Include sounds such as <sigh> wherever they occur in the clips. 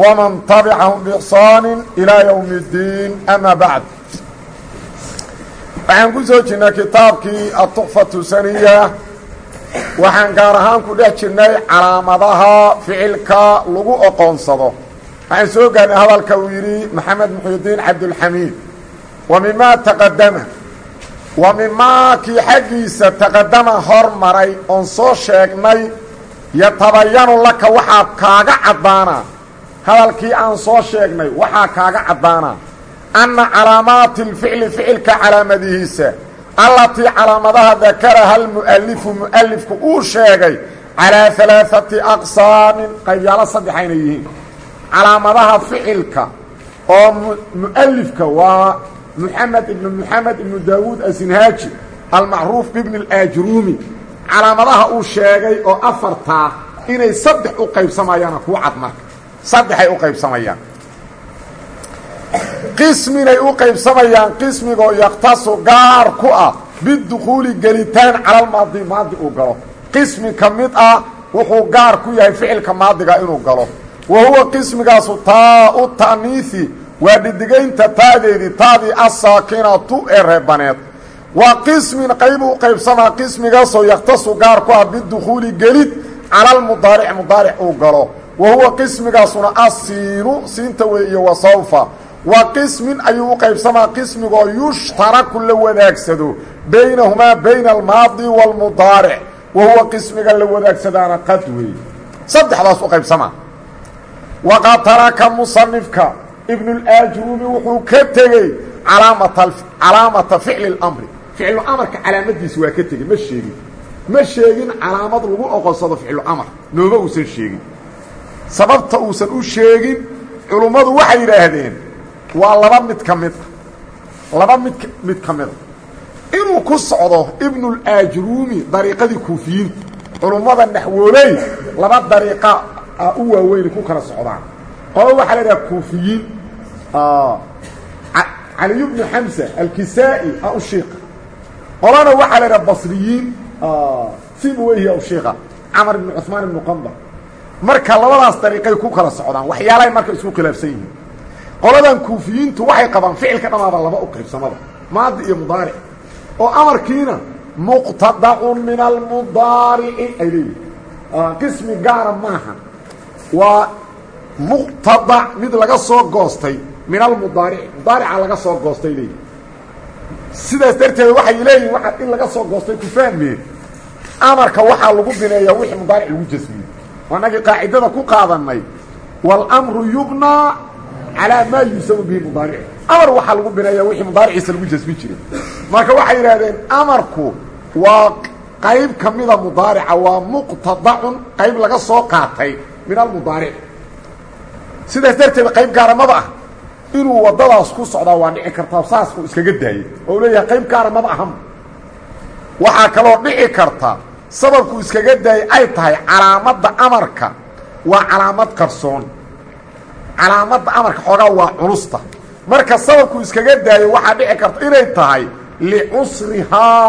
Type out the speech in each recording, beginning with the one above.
wman tabicahum bixsaani ilaa ywmi اddiin ama bacd waxaan ku soo jirnay kitaabkii atuxfatu saniya waxaan gaar ahaan ku dhex jirnay calaamadaha ficilka lagu oqoonsado waxaan soo gaarnay hadalka uu yidhi maxamed muxyidiin cabdulxamiid. Wa mimaa taqadama wa mimaa kii xaggiisa taqadama hormaray oon soo sheegnay yatabayanu laka waxaad kaaga caddaanaa hadalkii aan soo sheegnay waxaa kaaga caddaana anna calaamaati lficli ficilka calaamadihiisa allatii calaamadaha dakaraha almu'alifu mu'alifku uu sheegay calaa alaaati aqsaamin qaybyaalo saddexa inay yihiin. Calaamadaha ficilka oo mu'alifka waa muxamed ibnu muxamed ibnu daawuud asinhaaji almacruuf bibni اlaajruumi calaamadaha uu sheegay oo afartaa inay saddex u qaybsamayaana kuu cad saddexay u qaybsamayaan. Qisminay u qaybsamayaan qismigoo yakhtasu gaar ku ah bidukhuuli gelitaan calalmaadi maadi uu galo. Qismi ka mid ah wuxuu gaar ku yahay ficilka maadiga inuu galo. Wa huwa qismigaasu taa u ta'niisi waa dhidigaynta taadeedii taadii assaakinatu ee reebaneed waa qismin qayb u qaybsamaa qismigaasoo yakhtasu gaar ku ah bidukhuuli gelid calalmudaaric mudaaric uu galo wa huwa qismigaasuna asiinu siinta wey iyo wasawfa waa qismin ayuu u qaybsamaa qismigoo yushtaraku la wadaagsado baynahumaa bayna almaadi waalmudaaric wa huwa qismiga la wadaagsadaana qad wey saddexdaas u qaybsamaa waqad taraka musanifka ibnulaajruumi wuxuu ka tegey calaamata ficli اlamri ficlu amarka calaamadiisa waa ka tegey ma sheegin ma sheegin calaamad lagu oqonsado ficlu amar nooma uusan sheegin sababta uusan u sheegin culummadu waxay yidhaahdeen waa laba mid ka mid a laba mid mid ka inuu ku socdo ibnulaajruumi dariiqadii kuufiyiinta culummada naxwooley laba dariiqa a u waaweyn ku kala socdaan. Qolo waxaa la idhaha kuufiyiin caliy bnu xamsa alkisaa'i a u shiiqa qolana waxaa la idhaha basriyiin sibuweyhi a u shiiqa camar ibnu cuثmaan ibnu qandar marka labadaas dariiqay ku kala socdaan waxyaalahay marka isku khilaafsan yihiin. Qoladan kuufiyiintu waxay qabaan ficilka dhamaaba laba u qaybsamada maadi iyo mudaaric oo amarkiina muqtadacun min almudaarici ay leeyihiin qismi gaara maaha waa muqtadac mid laga soo goostay min almudaarici mudaarica laga soo goostay leeyihiin sidaas darteed waxay leeyihiin in laga soo goostay ku fahmeen amarka waxaa lagu bineeyaa wixii mudaaric lagu jasmiyey anagii qaacidada ku qaadanay wاlmru yubnaa calىa maa yusamu bihi mudaaric. Amar waxaa lagu bineeyaa wixii mudaariciisa lagu jasmi jiray. Marka waxay yidhahdeen amarku waa qayb ka mida mudaarica waa muqtadacun qayb laga soo qaatay min almudaaric sidaas darteed qayb gaara maba ah inuu waddadaas ku socdaa waa dhici kartaa saasku iskaga daayay. Oo u leeyahay qayb gaara maba aham waxaa kaloo dhici karta sababku iskaga daayay ay tahay calaamadda amarka waa calaamad qarsoon. Calaamadda amarka xoogaa waa culusta. Marka sababku iskaga daayo waxaa dhici karta inay tahay licusrihaa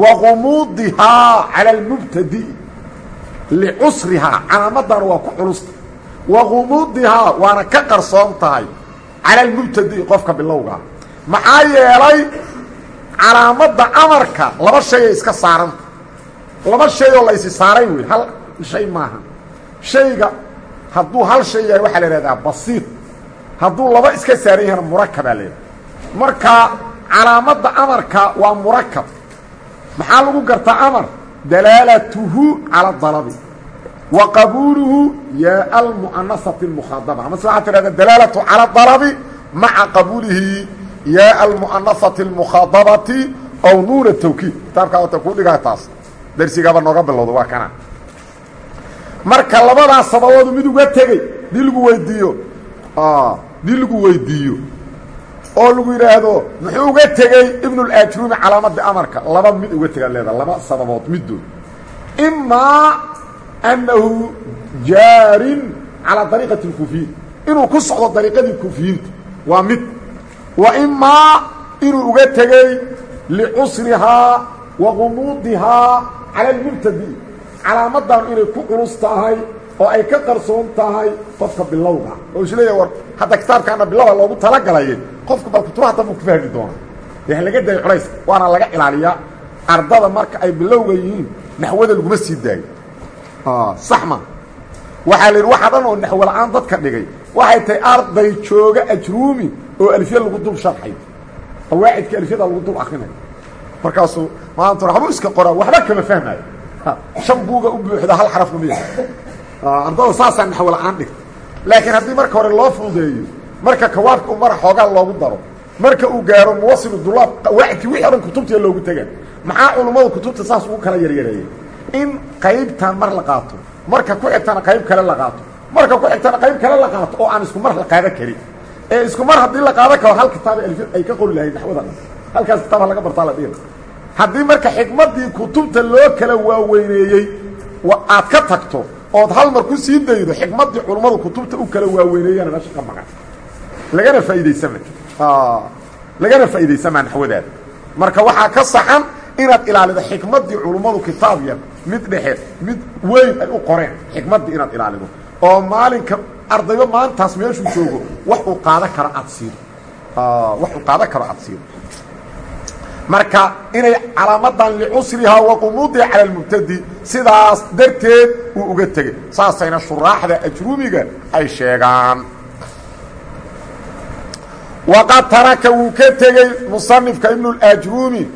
wa gumuudihaa cala almubtadi. Licusrihaa calaamaddan waa ku culusta. Wa gumuudihaa waana ka qarsoon tahay cala almubtadi qofka bilowgaa maxaa yeelay calaamadda amarka laba shayay iska saaranta laba shay oo la ysi saaray wey hal shay maaha. Shayga hadduu hal shay yahay waxaa la ihahdaa basiid hadduu laba iska saaran yahana murakabaa la yidhaha marka calaamadda amarka waa murakab maxaa lagu gartaa amar? Dalaalatuhu cala dalabi. Wa qabuuluhu yaa almu'anasati اlmukhaadaba amase waxaa tidhahda dalaalatu cala dalabi maca qabuulihi yaa almu'anasati اlmukhaadabati ow nuuna tawkiid. Kitaabkaa wata kuu darsigaaba nooga bilowda waa kana. Marka labadaas sababoodu mid uga tegey dii lagu weydiiyo. Dii lagu weydiiyo. Oo lagu yidhaahdo muxuu uga tegey ibnulajruumi calaamadda amarka? Laba mid uga tegaad leedaha laba sababood middood imaa annahu jaarin calaa dariiqati اlkuufiyiin inuu ku socdo dariiqadii kuufiyiinta waa mid. Wa imaa inuu uga tegey licusrihaa wa qumuudihaa cala almubtadi calaamaddan inay ku culus tahay oo ay ka qarsoon tahay qofka bilowga. Oo is leeyahay war hadda kitaabkaana bilowa loogu talagalaya qofku bal kutubaha danbuu ku fahmi doona dee laga dayo culays waana laga ilaaliyaa ardada marka ay bilowga yihiin naxwada laguma sii daayo. Sax ma waxaa la yidhi waxa dhan oo naxwo la'aan dadka dhigay waxay tahay arday jooga ajruumi oo alfiya lagu dul sharxay. Qawaacidka alfiyada lagu dul akrinayo markaasuu maanta waxbuu iska qoraa waxba kama fahmaayo. Shan buuga u buuxda hal xarafna yahay ardada saasaa naxwo la'aan dhigta laakiin haddii marka hore loo fududeeyo marka kawaabka u mara xoogaa loogu daro marka uu gaaro muwasilu dulaab qawaacidkii wixii o dhan loogu tegaa maxaa culummadu kutubta saas ugu kala yaryareeyey in qaybtan mar la qaato marka ku xigtana qayb kale la qaato marka ku xigtana qayb kale la qaato oo aan isku mar la qaadan karin. Ee isku mar haddii la qaadan karo hal kitaaba ay ka qori lahayd naxwada dhan halkaas kitaaba laga bartaa la dhihi. Haddii marka xikmaddii kutubta loo kala waaweyneeyey aad ka tagto ood hal mar ku sii daydo xikmaddii culummadu kutubta u kala waaweyneeyana meesha ka maqan. Lagana faa'iidaysama lagana faa'iidaysamaa naxwadaada marka waxaa ka saxan inaad ilaalido xikmaddii culummadu kitaab yar mid dhexe mid weyn ay u qoreen xikmaddii inaad ilaalido. Oo maalinka ardayba maantaas meeshuu joogo wax uu qaadan karo aad siido wax uu qaadan karo aad marka inay calaamadan licusrihaa wa qumuudiha cala almubtadi sidaas darteed uu uga tegey. Saasayna shuraaxda ajrumiga ay sheegaan. Waqad taraka wuu ka tegey musanifka ibnuاlajruumi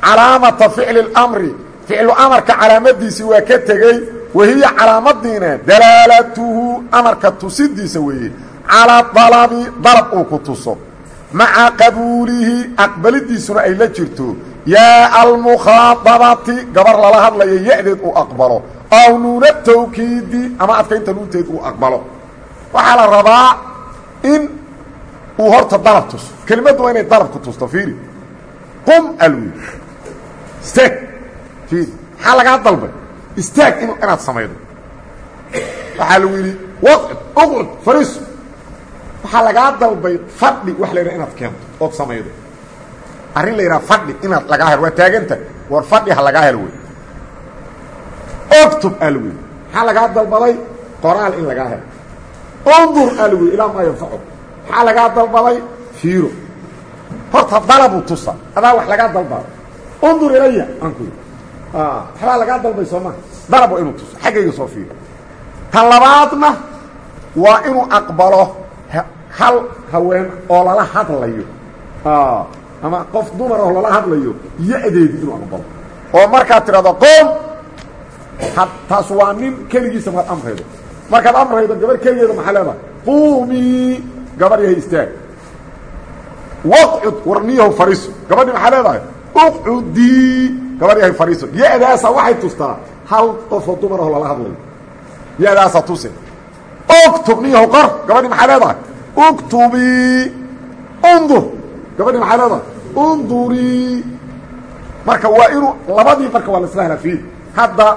calaamata ficli اlamri ficlu amarka calaamadiisii waa ka tegey wahiya calaamadiina dalaalatuhu amarka tusidiisa weeye. Calaa dalabi dalab uu ku tuso maca qabuulihi aqbalidiisuna ay la jirto yaa almukhaadabati gabar lala hadlayo ya-deed uu aqbalo. Aw nuuna tawkiidi ama adkaynta nuunteed uu aqbalo. Waxaa la rabaa in uu horta dalab tuso. Kelimaddu waa inay dalab ku tusto fiiri. Qum alwi. Istaag. Fiiri. Maxaa lagaa dalbay? Istaag in inaad samaydo waxaa lagaa dalbay fadhi wax la inaad keento ood samaydo. Arrin la fadhi inaad lagaa helo waa taaganta war fadhi ha lagaa helo wey oktub alwi maxaa lagaa qoraal in lagaa helo. Undur alwi ilaa maa yanfaco maxaa lagaa dalbaday fiiro. Horta dalabu tusa. Adaa wax lagaa dalbado. Undur ilaya aan ku yidhi waxbaa lagaa dalbay soo waa inuu tuso. Xaggayga soo fiiro. Labaadna waa inuu aqbalo hal haween oo lala hadlayo. Ama qof dumar oo lala hadlayo ya-deedi inuu aqbalo oo markaad tidhahdo qoom! Taas waa nin keligiisa markaad amraydo. Markaad amraydo gabar keligeeda maxaa leedahay? Quumii gabar yahay istaag. Waqcud warniyahu fariiso gabadhi maxaa leedahay? Uqcudii gabar yahay fariiso ya-daasa waxay tustaa. Hal qofoo dumar oo lala hadlayo. Ya-daasa tuse uktub niyahu qor gabadhi maxaa leedahay uktubii undur gabadhi maxaa leedahay undurii marka waa inuu labadii marka waa laisla helaa fiil hadda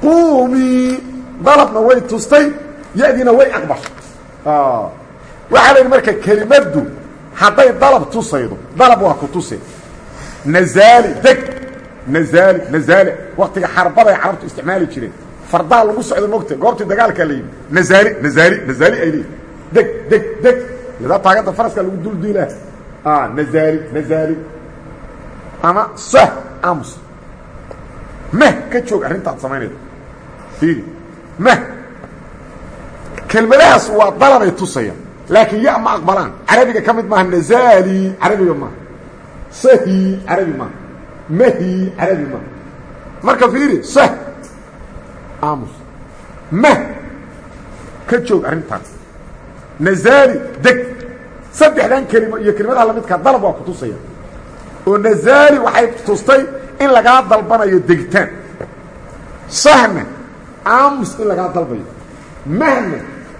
quumii dalabna way tustay ya-diina way aqbashay waxaa la yidhi marka kelimaddu hadday dalab tusaydo dalab waa ku tuse nazaali deg nazaali nazaali waktiga xarbada ay carabtu isticmaali jireen fardaa lagu socdo mogta goobtii dagaalkaa la yidhi nazaali nazaali nazaali ay leeyihi deg deg deg yadaa taaganta faraska lagu dulduulaa nazaali nazaali ama sah amus mah ka joog arrintaad samaynaydo fiiri. Mah kelmadahaas waa dalabay tusayaan. Laakiin ya ma aqbalaan. Carabiga ka mid maaha nazaali carabiga maaha sahi carabi maaha mahi carabi maaha marka fiiri sah amus mah ka joog arrintaas nazaali deg. Saddexdan kelimo iyo kelimadaha lamidkaa dalab waa ku tusaya. Oo nazaali waxay tustay in lagaa dalbanayo degitaan sahna aamus in lagaa dalbayo. Mahna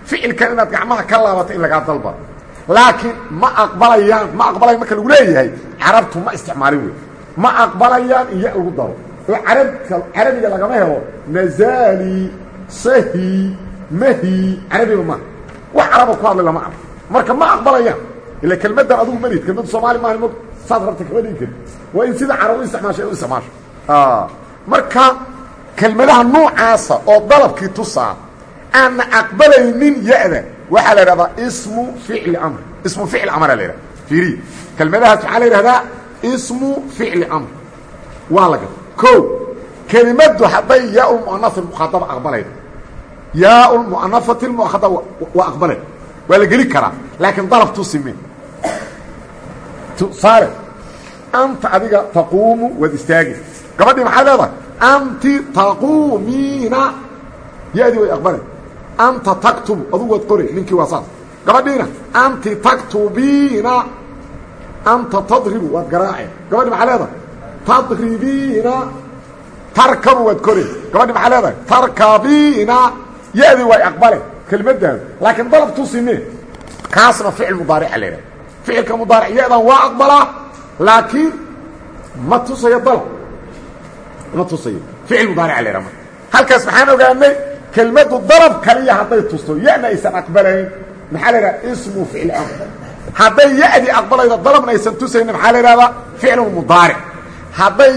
ficilkan inaad gacmaha ka laabato in lagaa dalbano laakiin ma aqbalayaan ma aqbalayan marka lagu leeyahay carabtu ma isticmaalin wey ma aqbalayaan in ya lagu daro oo carabka carabiga lagama helo nazali sahi mahi carabiga maaha wax caraba ku hadlay lama arko. Marka ma aqbalayaan ila kelmaddan adugu malid kelmaddu soomaali maaha mo saad rabta kama dhigi karin waa in sida carab u isticmaasha u isticmaasho marka kelmadaha noocaasa oo dalabkii tusaa aanna aqbalaynin ya-da waxaa la idhahdaa ismu ficli amr. Ismu ficli amra la idhahda fiiriy kelmadahaas waxaa la yidhahdaa ismu ficli amr. Waa laga ko kelimaddu hadday yaa-ulmu'anafati mukhadaba aqbalayda yaa-ulmu'anafati lmukhadaba waa aqbalay waa la geli karaa laakiin dalab tusime tusaale anta adiga taquumu waad istaagi. Gabadhii maxay leedahay? Anti taquumiina ya-dii way aqbalay. Anta taktubu adugu waad qori ninkii waa saas. Gabadhiina anti taktubiina anta tadribu waad garaace gabadhi maxaa leedahay? Tadribiina tarkabu waad kori gabadhi maxaa leedahay? Tarkabiina ya-dii way aqbale kelmaddaada laakiin dalab tusime kaasna ficil mudaarica yidhaha ficilka mudaaric ya-dan waa aqbalaa laakiin ma tusayo dalab ma tusayo ficil mudaarica la yidhaha marka halkaas maxaan ogaanay kelmaddu dalab kaliya hadday tusto ya-na aysan aqbalayn maxaa la yidhaha ismu ficil amr hadday ya-dii aqbalaydo dalabna aysan tusaynin maxaa la yidhahdaa ficlu mudaaric hadday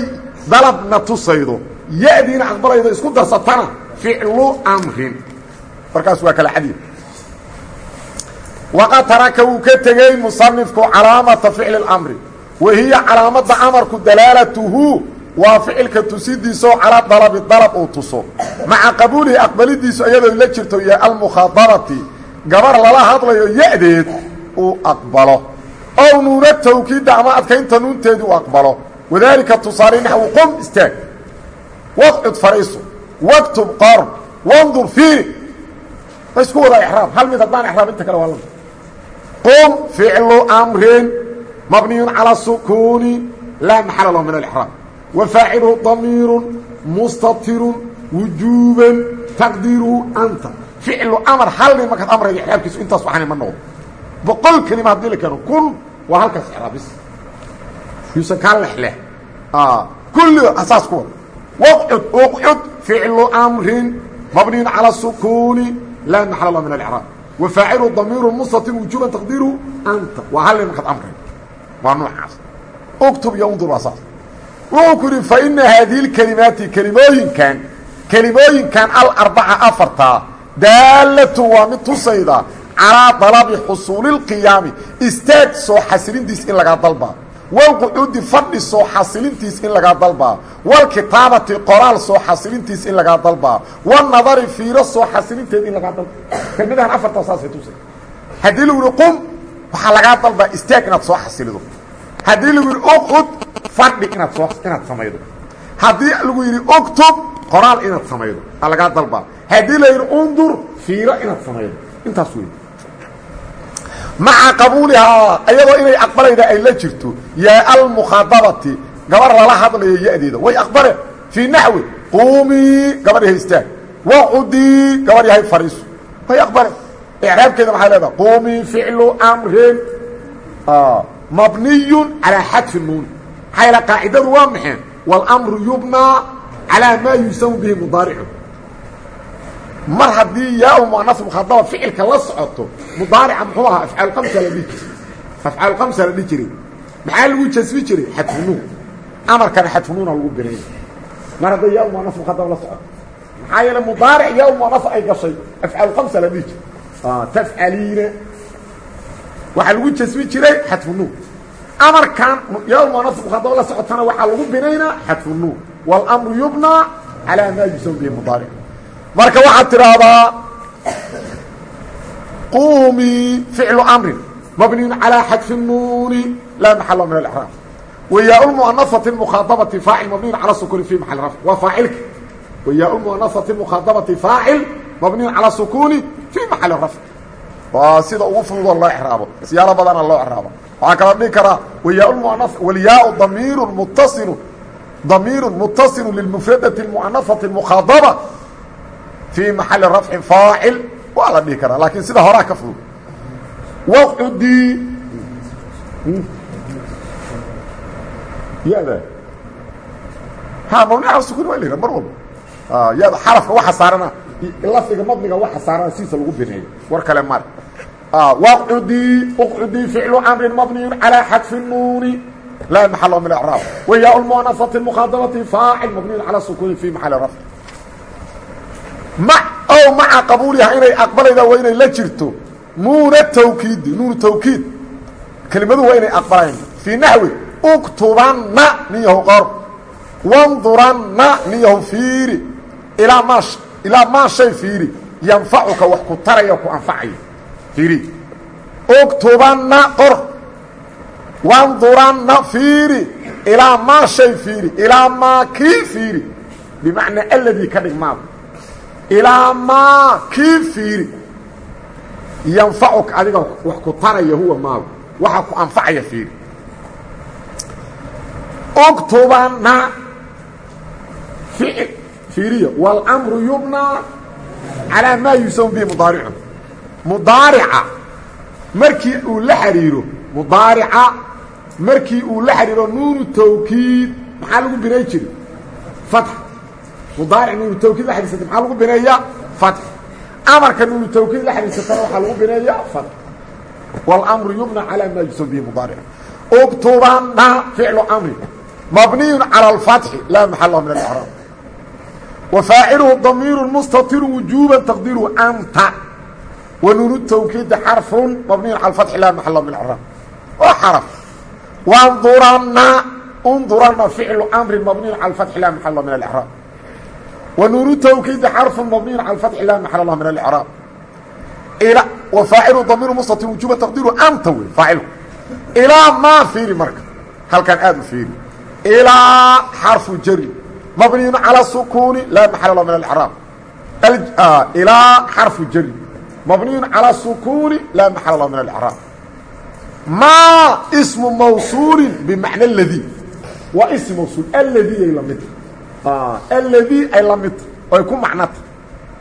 dalabna tusaydo ya-diina aqbalaydo isku darsatana ficlu amrin. Markaas waa kala xadiid waqad taraka wuu ka tegey musanifku calaamata ficli اlamri wa hiya calaamadda amarku dalaalatuhu. Waa ficilka tusidiisao calaa dalabi dalab uu tuso. Maca qabuulihi aqbalidiisu iyadoo la jirto iyo almukhaadabati gabar lala hadlayo ya-deed uu aqbalo. Ow nuuna tawkiidda ama adkaynta nuunteedii uu aqbalo. Wadaalika tusaale naxwu istaag. Waqcud fariiso waktub qor wandur fiiri. Isku wada exraab hal mid haddaan exraab inta kale waa la qum ficlu amrin mabniyun calى sukuuni laa maxala lahu min alexraab wa faacilhu damiiru mustatirun wujuuban taqdiiruhu anta. Ficlu amar hal nin markaad amrayda exraabkiisu intaas waxaana ma noqdo boqol kelima haddii la keeno kun waa halkaas exraabis yuusan kaa lexleh kulli asaas ku wada waqcud uqcud ficlu amrin mabniyun calى sukuuni laa maxala lahu min alexraab wafaacilu damiiru mustatir wujuuban taqdiiruhu anta waa hal markaad amray waa noocaas uktub iyo undur waa saas wuxuu ku yidhi fa ina haadihi lkelimaati kelimooyinkan kelimooyinkan alarbaca afartaa daalatu waa mid tusayda calaa dalabi xusuuli اlqiyaami istaag soo xasilintiis in lagaa dalbaa walqucuudi fadhi soo xasilintiis in lagaa dalbaa walkitaabati qoraal soo xasilintiis in lagaa dalbaa wanadari fiiro soo xasilinteed in lagaa dalba. Kelmadahan afartaa saasay tusay haddii lagu qum waxaa lagaa dalbaa istaag soo xasilido. Haddii lagu yidhi fadhi inaad soo inaad samaydo. Haddii lagu yidhi uktub qoraal inaad samaydo. Aa lagaa dalbaa haddii undur fiiro inaad samaydo. Intaas wey maca qabuulihaa ayadoo inay aqbalayda ay la jirto. Yaa almukhaadabati. Gabar lala hadlayo ya-deeda. Way aqbaleen fii naxwi quumii gabar yahay istaag. Waqudii gabar yahay fariiso way aqbaleen icraabkeeda maxay leedaha quumii ficlu amrin mabniyun calaa xadfi nuuni maxaa yaele qaacidadu waa maxeen waاlamru yubnaa calaa maa yusamu bihi mudaaricu mar haddii yaa muanaf mukhaadaba ficilka la socoto mudaarica muxuu ahaa afcaalkamsa la jiray. Afcaalkamsa la dhihi jiray. Maxaa lagu jasbi jiray? Xadfunuun amarkana xadfunuuna lagu binaya mar hadday yaa muanaf mukhaadaba la socoto. Maxaa yeele mudaaric yaa muanaf ay gashay afcaalkamsa la dhihi jiray. Tafcaliina. Waxaa lagu jasbi jiray xadfunuun amarkan yaa muanaf mukhaadaba la socotana waxaa lagu binaynaa xadfunuun wاlamru yubnaa calaa maa yusamu bihi mudaaric marka waxaad tidhaahdaa quumii ficlu amrin mabniyun calىa xadfi الnuuni laa maxala min اlإxraab wayaa lmuanafati mukhaadabati faacil mabniyun calى sukuni fi maxali rafc waa faacilka wayaa lmuanafati mukhaadabati faacil mabniyun calى sukuni fii maxali rafc waa sida ugu fududoo loo exraabo siyaalo badana loo exraabo waxaa kala dhihi karaa wayaa muana walyaau damiiru mutasilu damiiru mutasilu lilmufradati اmuanafati mukhaadaba fii maxali rafcin faacil waa la dhihi karaa laakiin sida horaa ka fudud waqcudii yada ha mabni cala sukuni waa la mar walba yada xarafka waxa saarana lafdiga madniga waxa saarana sidiisa lagu bineeyo war kale mare waqcudii uqcudii ficlu amrin mabniyun calaa xadfi nuuni laa maxalo min acraab wayaa lmuanasati mukhaadabati faacil mabniyun calaa sukuni fi maxali rafc ma ow maca qabuuliha inay aqbalayda waa inay la jirto. Nuuna tawkiidi nuunu tawkiid. Kelimadu waa inay aqbalayn fii naxwi uktubanna niyahu qor wanduranna niyahu fiiri. Ilaa maa ilaa maa shay fiiri. Yanfacuka wax ku taraya ku anfacaya. Fiiri. Uktubanna qor. Wanduranna fiiri. Ilaa maa shay fiiri. Ilaa maa kii fiiri. Bimacnaa aladii ka dhig maada ilaa maa kii fiiri. Yanfacuka adiga wax ku taraya huwa maagu waxa ku anfacaya fiiri. Ficil fiiriya. Wاlmru yubnaa calaa maa yusamu bihi mudaaricu. Mudaarica markii uu la xidhiiro mudaarica markii uu la xidhiiro nuunu tawkiid maxaa lagu binay jiri fatx mudaaric nuunu tawkiid la xidhiirsata maxaa lagu bineeyaa fatx amarka nuunu tawkiid la xidhiirsatana waxaa lagu bineeyaa fatx wاlmru yubnaa calaa maa yusamu bihi mudaaricu uktubanna ficlu amri mabniy calى اlfatxi laa maxala min اlcraab وفاaعله ضمير مستطر وجوبا تقديره أنت ونون التوكيد حرف مبني على الفتح لا محل من العراب وحرف وانظرنا انظرنا فعل أمر مبني على الفتح لا محل من الإعراب ونون التوكيد حرف مبني على الفتح لا محل من الإعراب إلى وفاعل ضمير مستطر وجوبا تقديره أنت فاعله إلى ما فيري مركز هل كان آد فيري إلى حرف جري مبني على السكون لا محل له من الإعراب إلى حرف جر مبني على السكون لا محل له من الإعراب ما اسم موصول بمعنى الذي واسم موصول الذي أي لمت آه. الذي أي لمت ويكون معناته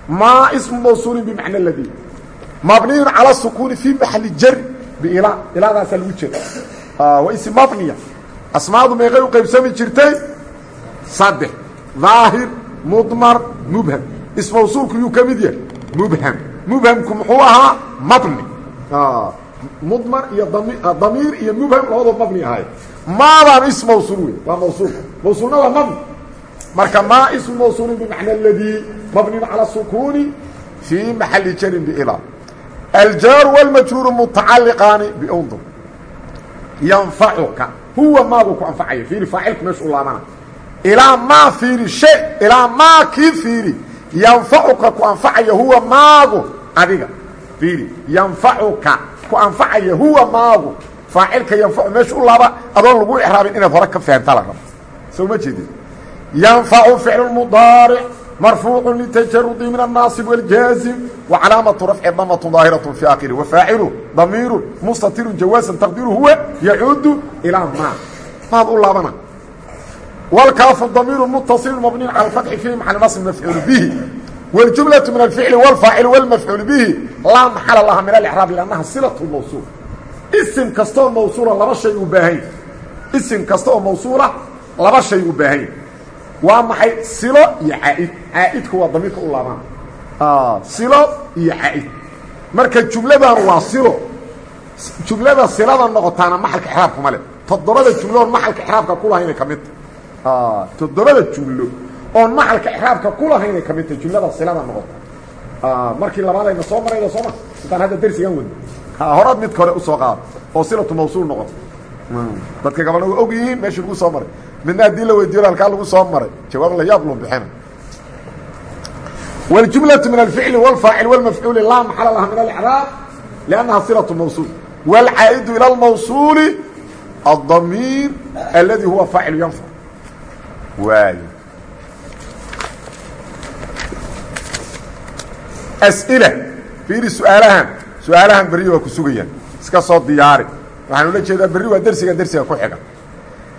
ما اسم موصول بمعنى الذي مبني على السكون في محل جر بإلى إلى ذا سلوجر آه. واسم مبنية أسماء ما يغير قيب سمي جرتين saddex daahir mudmar mubham ismawsuulku yuu ka mid yahay mubham mubhamku muxuu ahaa mabni mudmar iyo damiir iyo mubham labadoo mabni ahay maadaan ism mawsuul wey waa mawsuul mawsuulna waa mabni marka maa ismu mawsuulin bimacna aladii mabniin cala sukuuni fii maxali jarin bila aljaaru wاlmajruuru mutacaliqaani biundur yanfacuka. Huwa maagu ku anfacaya. Fiiri faacilku meesha u laabana. Ilaa maa fiiri shay. Ilaa maa kii fiiri yanfacuka ku anfacaya huwa maagu adiga. Fiiri yanfacuka ku anfacaya huwa maagu. Faacilka yanfacu meesha u laaba adoon lagu ixraabin inaad hore ka fahamta la rabo. Soo ma jeedin yanfacu ficlu mudaaric marfuucu litajarudi min الnaasib wاljaazim wacalaamatu rafci damatu daahiraة fi akhiri wafaacilu damiiru mustatiru jawaasan taqdiru huwa yacuudu ilaa maa maad u laabana والكاف ضمير متصل مبني على الفتح في محل نصب مفعول به والجملة من الفعل والفاعل والمفعول به لا محل لها من الإعراب لأنها صلة الموصول اسم كستو موصولة لما شيء باهين اسم كستو موصولة لما شيء باهين ومحي صلة يعائد waa maxay silo iyo caaid? Caaidku waa damiirka u laabaan ah. silo iyo caaid. Marka jumladan waa silo. Jumlada silada noqotaana maxalka xraabka ma le toddobada jumlo oon maxalka xraabka ku lahaynay ka midta ah. toddobada jumlo oon maxalka xraabka ku lahaynay ka midta jumlada silada noqota. Ah, markii labaadayna soo marayda soo ma? Intaan hadda darsigan wadno horaad midka hore u soo qaado oo silatu mawsuul noqota hmm. dadka gabadha waa og yihiin meesha lagu soo maray midna haddii la weydiyo halkaa lagu soo maray jawaab la yaab loo bixina والجملة من الفعل والفاعل والمفعول لا محل لها من الإعراب لأنها صلة موصول والعائد إلى الموصول الضمير الذي هو فاعل ينفع waay as'ila fiiri su-aalahan su-aalahan berri waa ku sugayaan iska soo diyaari waxaan ula jeedaa berri waa dersiga dersiga ku xiga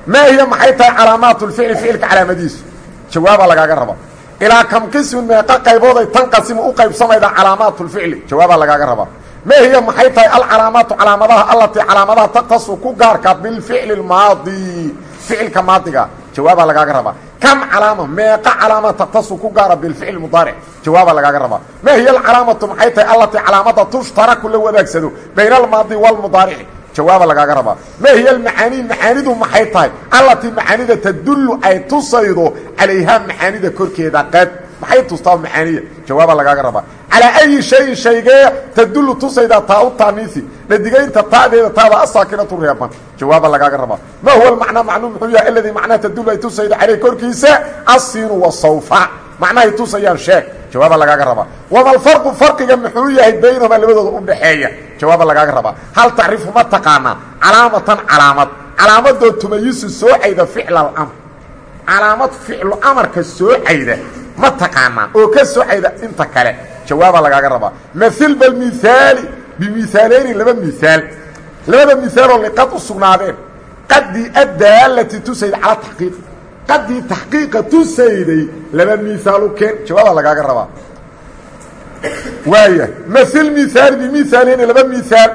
maa hiya maxay tahay calaamaat lficli ficilka calaamadiisu jawaabaa lagaaga raba ilaa kam qismin meeqa qaybooday tan qasimu u qaybsamayda calaamaat lficli jawaabaa lagaaga rabaa ma hiya maxay tahay alcalaamaatu calaamadaha allatii calaamadaha taktasu ku gaarka bilficli اmaadi ficilka maadiga jawaabaa lagaaga rabaa kam calaama meeqa calaama taktasu ku gaara bilficli mudaaric jawaabaa lagaaga rabaa ma hiya alcalaamatu maxay tahay allatii calaamada tushtaraku la wadaagsado bayna almaadi wاlmudaarici jawaaba lagaaga rabaa. Ma hiya almacaanii macaanidu maxay tahay? Allatii macaanida tadullu ay tusaydo calayhaa macaanida korkeeda qad maxay tustaa macaaniya? Jawaaba lagaaga rabaa. Calaa ayi shayin shaygee tadullu tusayda taa u taaniisi. Dhadigaynta taadeeda taada asaakinatu reeban. Jawaaba lagaaga rabaa. Ma huwa almacnaa? Macnuu muxuu yahay aladii macnaha tadullu ay tusaydo caleyh korkiisa asiinu wasawfa macnahay tusayaan sheeg jawaaba lagaaga rabaa. Wama alfarqu farqiga muxuu yahay baynahuma labadooda u dhaxeeya. Jawaaba lagaaga rabaa. Hal tacrifu ma taqaanaa. Calaamatan calaamad. Calaamadoo tumayisu soocayda ficla alamr calaamad ficlu amarka soocayda ma taqaanaa oo ka soocayda inta kale. Jawaaba lagaaga rabaa. Mail bal miaali bimiaaleyni laba miaal labada miaaloo liqad u sugnaadeen. Qadii addaalati tusayda cala taxqiiqi qadii taxqiiqa tusayday laba miaal u keen jawaaba lagaaga rabaa. Waaya mail miaali bimiaaleyni laba miaal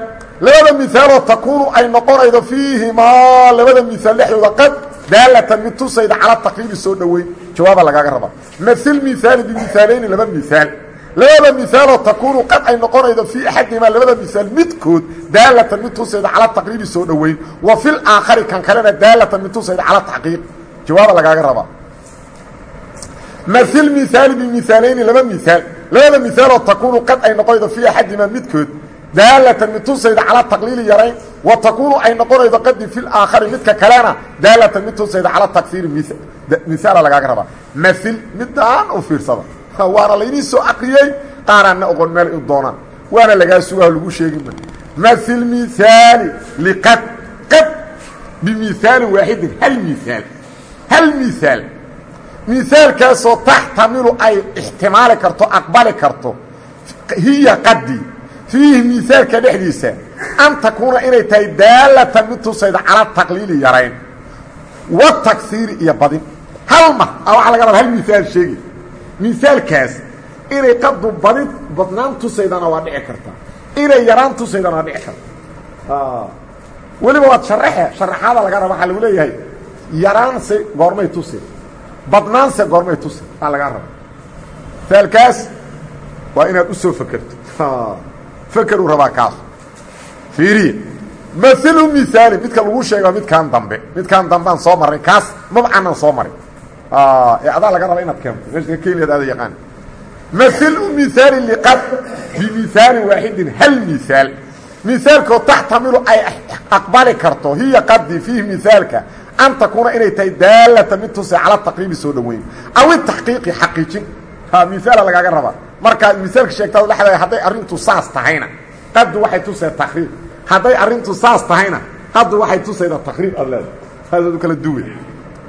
labada miaaloo takuunu ay noqonaydo fiihimaa labada miaal dhexdooda qad daalatan mid tusayda cala taqriibi soo dhoweyn jawaaba lagaaga rabaa. Mail miaali bimiaaleyni laba miaal labada miaaloo takuunu qad ay noqonaydo fii axadihimaa labada miaal midkood daalatan mid tusayda cala taqriibi soo dhoweyn wa fil aakhari kan kalena daalatan mid tusayda cala taxqiiq jawaaba lagaaga rabaa mail miaali bimiaaleyni laba miaal labada miaaloo takuunu qad ay noqonaydo fii axadihimaa midkood daalatan mid tusayda cala taqliili yarayn wa takuunu ay noqonaydo qadi fil aakhari midka kalena daalatan mid tusayda cala taksiiri miaala lagaaga rabaa mail midaan u fiirsada <laughs> waana laydii soo akriyey qaaraanna oqon meel u doonaan. Waana lagaa sugaho lagu sheegi ma. Mail miaali liqad qad bimiaalin waaxidin hal miaal hal miaal miaalkaasoo taxtamilu ay ixtimaali karto aqbali karto. Hiya qadi fiihi miaalka dhexdiisa an takuuna inay tahay daalatan mid tusayda cala taqliili yarayn. Wa tagsiiri iyo badin. Hal mar a waxaa laga raba hal miaal sheegi. Miaalkaas inay qadu badin badnaan tusaydana waa dhici karta. Inay yaraan tusaydana waa dhici karta. Weliba waad sharaxe sharaxaada laga raba waxaa lagu leeyahay yaraanse goormay tusi badnaanse goormay tusi aa lagaa raba miaalkaas waa inaad u soo fekerto fekeruu rabaa kaas. Fiiriye mailu miaali midka lagu sheega midkaan dambe. Midkaan dambean soo marray kaas mabcanaan soo maray. Ee adaa laga raba inaad keento. Meesha keliyaad aada yaqaan. Mailu miaali liqad bimiaalin waaxidin hal miaal miaalkoo taxtamilu ay aqbali karto. Hiya qadi fiihi miaalka an takuuna inay tahay daalata mid tuse cala taqriibi soo dhoweyn aw itaxqiiqi xaqiijin. Miaala lagaaga rabaa. Markaad miaalka sheegtaad dhexda hadday arrintu saas tahayna qadu waxay tusee takriib hadday arrintu saas tahayna qadu waxay tusayda takriib aad leeda saasadu kala duwe.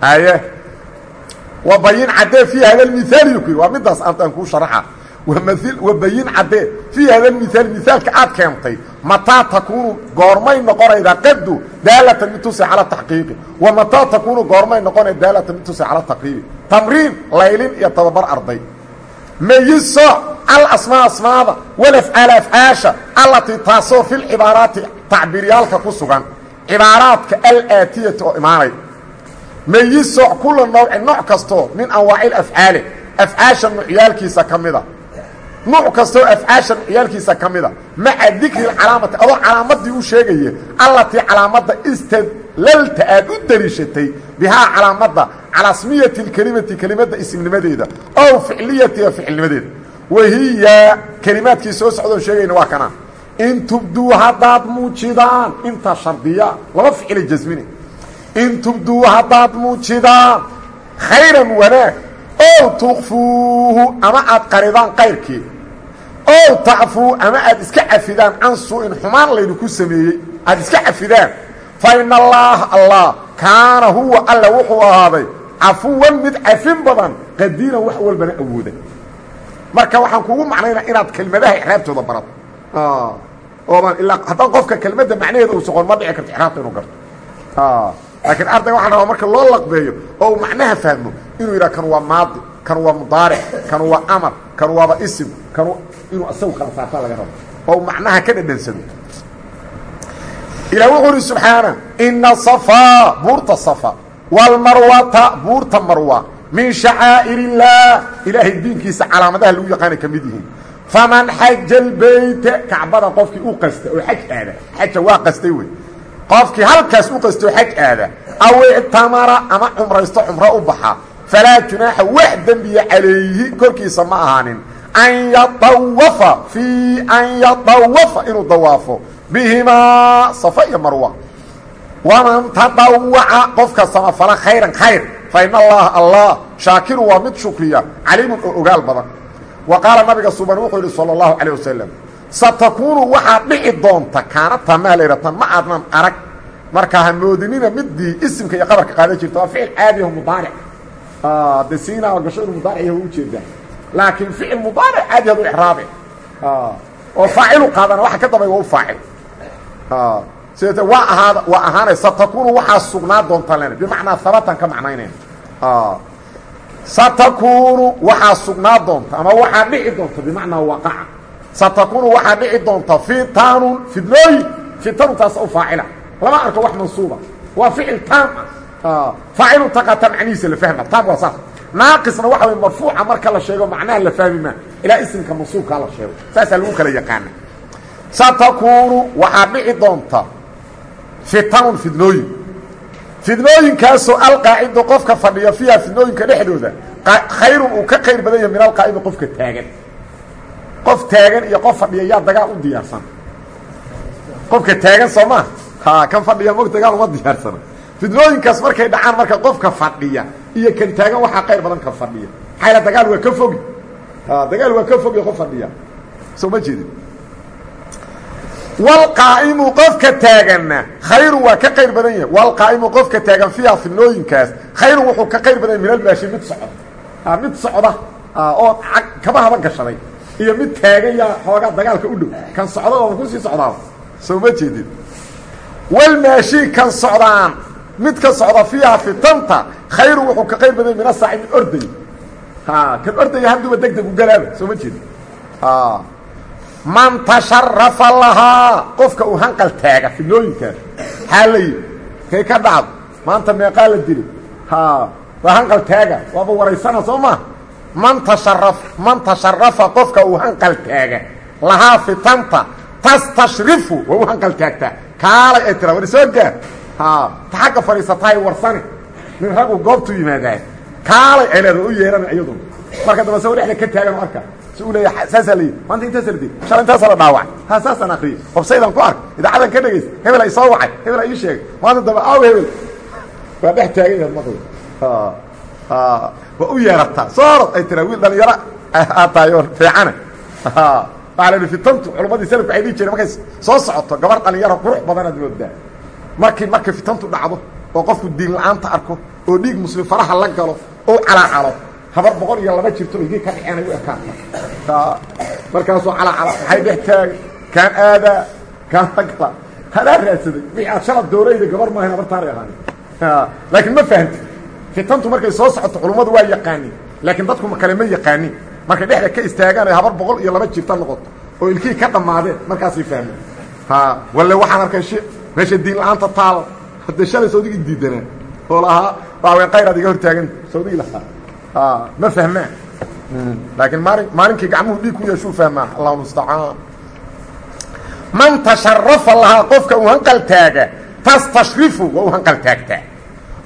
Aye wabayin caddee fii hada miaal yu ku yidhi. Waa midaas aan kuu sharaxa wabayin caddee fii hada miaal miaalka aad keentay mataa takuunu goormay noqonaydaa qadu daalatan mid tuse cala taxqiiqi. Wa mataa takuunu goormay noqonay daalatan mid tuse cala taqriibi tamriin laylin iyo tababar arday. Mayiso alasmaa asmaada walafcaal afcaasha allatii taasoo fi lcibaaraati tacbiiryaalka ku sugan cibaaraadka alaatiyati oo imaanay. Mayiso kula nawci nooc kastoo min anwaaci afcaali afcaasha nucyaalkiisa ka mida nuuc kastoo afcaasha nucyaalkiisa ka mida maca dikri calaamati adoo calaamadii u sheegaya allatii calaamadda istadlalta aad u daliishatay bihaa calaamadda calaa smiyati اkelimati kelimadda isimnimadeeda ow ficliyatiha ficilnimadeeda wahiya kelimaadkii soo socdoon sheegayna waa kana in tubduu haddaad muujidaan intaa shardiya laba ficilay jasmine. In tubduu haddaad muujidaan khayran wanaag ow tukfuuhu ama aad qaridaan kayrkii ow tacfuu ama aad iska cafidaan can su'in xumaan laydinku sameeyey. Aad iska cafidaan. Fa in allaaha allah kaana huwa alla wuxuu ahaaday cafuwan mid cafin badan qadiiran wax walbana awooda marka waxaan kugu macnaynaa inaad kelmadaha icraabtooda barato oodan ilaa haddaan qofka kelmadda macnaheeda uu soqon ma dhici karto icraabta inuu garto. Laakiin ardayga waxaa rabaa marka loo laqbeeyo oo uu macnaha fahmo inuu yidhaha kan waa maadi kan waa mudaaric kan waa amar kan waaba isim kan inuu isagu kala saartaa laga rabo oo macnaha ka dhadhansado. Ilaah wuxuu uhi subxaana ina safaa buurta safa walmarwata buurta marwa min shacaa'ir illaah ilaahay diinkiisa calaamadaha lagu yaqaanay ka mid yihiin. Faman xaja lbeyta kacbada qofkii u qasta oo xaj aada xaja waa qastay wey. Qofkii halkaas u qastoo xaj aada aw ictamara ama cumraysto cumro u baxa falaa junaaxa wax dembiya calayhi korkiisa ma ahaanin an yadawafa fii an yadawafa inuu dawaafo bihimaa safa iyo marwa waman tadawaca qofka samafala khayran khayr fa in allaha allah shaakiru waa mid shukriya caliimun oo ogaal badan wa qaala nabiga suban wuxuu yidhi salى اllahu calيه wasalam satakuunu waxaad dhici doonta kaanata maalayratan ma aadnan arag markaa ha moodinina midii isimka iyo qabarka qaadan jirta waa ficil caadiyaho mudaaric de siinaa gasho mudaaric u u jeedaa laakiin ficil mudaaric caadi hadu ixraabe oo faacilu qaadana waxa ka dambay waa u faacil sidate waa ahaada waa ahaanay satakunu waxaa sugnaa doontaan lena bimacnaa habatan ka macnaynayna satakunu waxaa sugnaa doonta ama waxaa dhici doonta bimacnaa waqaca satakunu waxaa dhici doonta fitanun fidnooyin fitanu taasa u faacila lama arko wax mansuuba waa ficil taam ah faacilu taqata macnihiisa la fahma taam waa saas naaqisna waxa way marfuuca marka la sheego macnaha la fahmi maa ilaa isimka mansuubkaa la sheego saasaa lagu kala yaqaana satakunu waxaa dhici doonta fitanun fidnooyin fidnooyinkaasoo alqaacidu qofka fadhiya fiiha fidnooyinka dhexdooda khayrun uu ka khayr badan yahay min alqaa'idi qofka taagan qof taagan iyo qof fadhiya yaa dagaal u diyaarsan qofka taagan soo maa ha fidnooyinkaas markay dhacaan marka qofka fadhiya iyo kan taagan waxaa khayr badan ka fadhiya. Maxayla dagaal waa ka fogi dagaal waa ka fogi qof fadhiya. Soo ma jeedin. Wlqaa'imu qofka taaganna khayrun waa ka qayr badan yahay. Wlqaa'imu qofka taagan fiiha fidnooyinkaas khayrun wuxuu ka qayr badan yahy min albaashi mid socda. Mid socda oo kaba haba gashaday. Iyo mid taagan yaa xoogaa dagaalka u dhow. Kan socda oo ku sii socdaa soo ma jeedin. Walmaashi kan socdaan mid ka socda fiiha fitanta khayrun wuxuu ka qayr badan yahy min asaaci mid orday kan ordaya hadduba deg deg u galaaba soo ma jeedin man tasharafa lahaa qofka uu hanqal taaga la yidhi kay ka dhacdo maanta meeqaa la dilay waa hanqal taaga waaba waraysana soo maa man tasharaf man tasharafa qofka uu hanqal taaga lahaa fitanta tastashrifu waa u hanqal taagtaa. Kaalay ay tiraa war soo gaar ta xagga fadhiisatahay warsani? Nin ragu goobtuu yimaadaay kaalay ay leeda u yeehana iyaduna marka damba sao dhexda ka taagan arka. Leeya saasaa la yidhi. Maanta intaasa la dil shala intaasaa la dhaawacay. Ha saasaan akriyey wabsaydan ku ark idaacadan ka dhegaysa hebel ay soo wacay. Hebel ay ii sheegay. Maanta damba aaw hebel. Waa dhex taagan yaad maqli. Waa u yeerataa soo orod ay tiraa wiil dhalinyaro aad tahay oo fiicana waxaa la idhi fitantu. Culammadii salafku waxay dhihi jireen markay soo socoto. Gabar dhalinyaro qurux badanaad moodaa markii markay fitantu dhacdo oo qofku diin la'aanta arko oo dhiig muslim faraha la galo oo calaacalo habar boqol iyo laba jirto igii ka dhexeenay u ekaata markaasoo calacala maxay dhex taaga kaan aadaa kaan agala hadaa raadsaday wixii aad doorayda gabar maahayn habartaanay ahaani. Laakiin ma fahamti fitantu markay soo socoto culummadu waa yaqaanin laakiin dadku kale ma yaqaanin markay dhexda ka istaagaan ay habar boqol iyo laba jirta noqoto oo ilkii ka dhammaadeen markaasay fahmeen walle waxaan arkay meesha diin la'aanta taal. Hadde shalay sawdigii diidanaa oo lahaa waawen kayr ad iga hortaagan sawdigii lahaa. Ma fahmaan laakiin maali maalinkii gacmuhu dhiig ku yeeshuu fahmaa. Allahu mustacaan. Man tasharafa lahaa qofka uu hanqal taaga tastashrifu waa u hanqal taagtaa.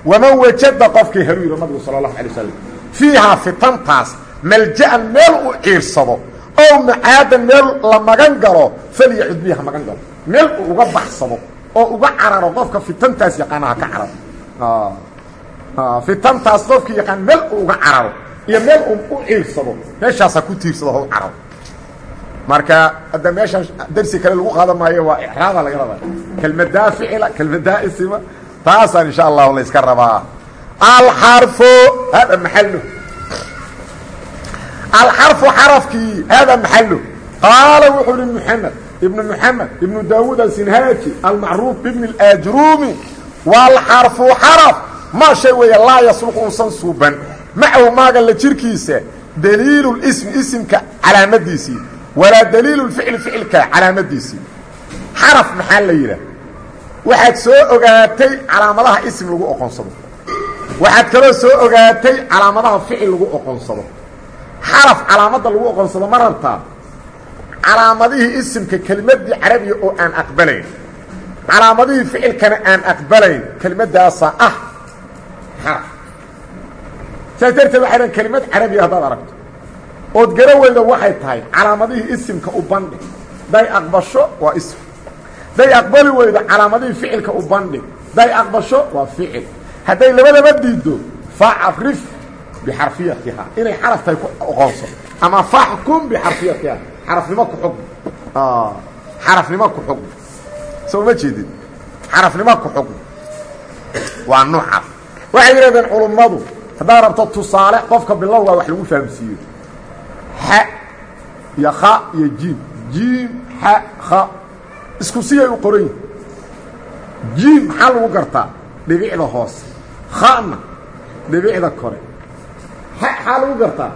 Waman wajada qofkii heluu yidhi nabigu sala allahu alay wasalam fiihaa fitantaas malja'an meel uu ciirsado ow macaadan meel la magan galo falyacud bihi ha magan galo. Meel uga baxsado oo uga cararo qofka fitantaas yaqaana ha ka cararo. Fitantaas qofkii yaqaan meel uu uga cararo iyo meel uu u ciirsado meeshaas ha ku tiirsado ha u cararo. Marka hadda meeshaan darsi kale lagu qaadan maayo waa ixraaba laga rabaa. Kelmadaa ficila kelmadaa isima taasaan insha allahu la rabaa. Alxarfu hada maxalo alxarfu xarafkii hada maxalo qaala wuxuu hi mxamed ibnu mxamed ibnu daawuud asinhaaji almacruuf bibni اlaajruumi waalxarfu xaraf maa shay weeye laa yasluq uusan suuban. Macahu maaga la jirkiisa daliilu lismi isimka calaamadiisii. Walaa daliilu ficli ficilka calaamadiisii. Xaraf maxaa la yidhaah? Waxaad soo ogaatay calaamadaha ism lagu oqonsado waxaad kaloo soo ogaatay calaamadaha ficil lagu oqonsado xaraf calaamadda lagu oqonsado ma rabtaa calaamadihii isimka kelimadii carabiga oo aan aqbalayn. Calaamadihii ficilkana aan aqbalayn kelimadaasaa ah. Xaraf saas darteed waxay dhahan kelimad carabiga haddaad aragto. Ood gara weyda waxay tahay calaamadihii isimka u bandhig. Day aqbasho waa ism. Day aqbali weydo calaamadihii ficilka u bandhig. Day aqbasho waa ficil. Hadday labadaba diiddo facrif bixarfiyatiha inay xaraf tahay ku oqoonso ama faxkum bixarfiyatiha xarafnimo ku xugmi xarafnimo ku xugmi soo ma jeedin. Xarafnimo ku xugmi waa nuucaas waxay yidhahdeen culummadu haddaad rabto tusaale qofka bilowgaa wax lagu fahamsiiyo. Xa iyo kha iyo jiim. Jiim xa kha. Isku siyay u qoran yihiin jiim maxaa lagu gartaa? Dhibicda hoose khana dhibicda kore. Xa maxaa lagu gartaa?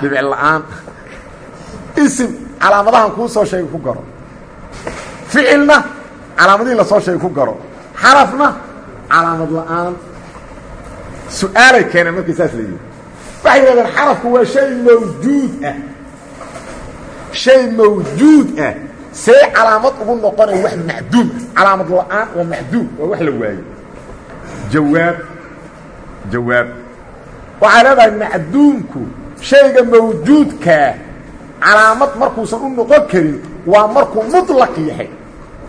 Dhibic la'aan isim calaamadahan kuu soo sheegay ku garo. Ficilna calaamadihii la soo sheegay ku garo. Xarafna calaamad la'aan. Su'aalay keeneen markii saas la yidhi. Waxay yidhahdeen xarafku waa shay mawjuud ah. Shay mawjuud ah. See calaamad ugu noqonaya wax macduum ah. Calaamad la'aan waa macduum waa wax la waayo. Jawaab. Jawaab. Waxay leedahay macduumku shayga mawjuudkaa calaamad markuusan u noqon karin waa markuu muطlaq yahay.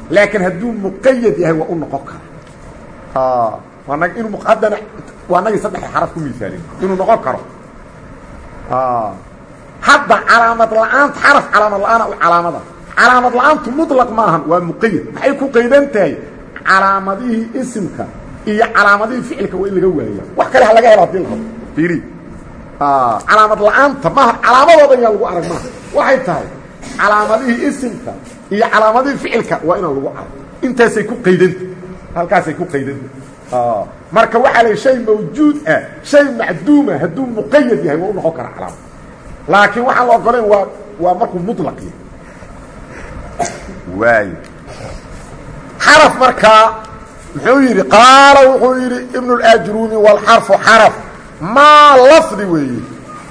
Laakiin hadduu muqayad yahay waa u noqon kara waanag inu haddana waa nagii saddex xaraf ku miaalin inuu noqon karo. Hadda calaamad la'aanta xaraf calaamad la'aana u calaamada. Calaamad la'aantu muطlaq maahan waa muqayad maxay ku qaydan tahay? Calaamadihii isimka iyo calaamadihii ficilka waa in laga waaya wax kale ha laga helo haddii la rabo. Fiiri calaamad la'aanta maaha calaamadoodan yaa lagu arag maaha waxay tahay calaamadihii isimka iyo calaamadihii ficilka waa inaan lagu arag. Intaasay ku qaydanta halkaasay ku qaydanta ah, marka waxaa la shay mawjuud ah shay macduuma ah, hadduu muqayad yahay waa noqon kara calaamad. Laakiin waxaan la ogoleyn waa waa markuu mulaq yahay. Waayo. Xaraf markaa muxuu yidhi qaala wuxuu yidhi ibnu اlajruumi wاlxarfu xaraf maa lafdi weeye.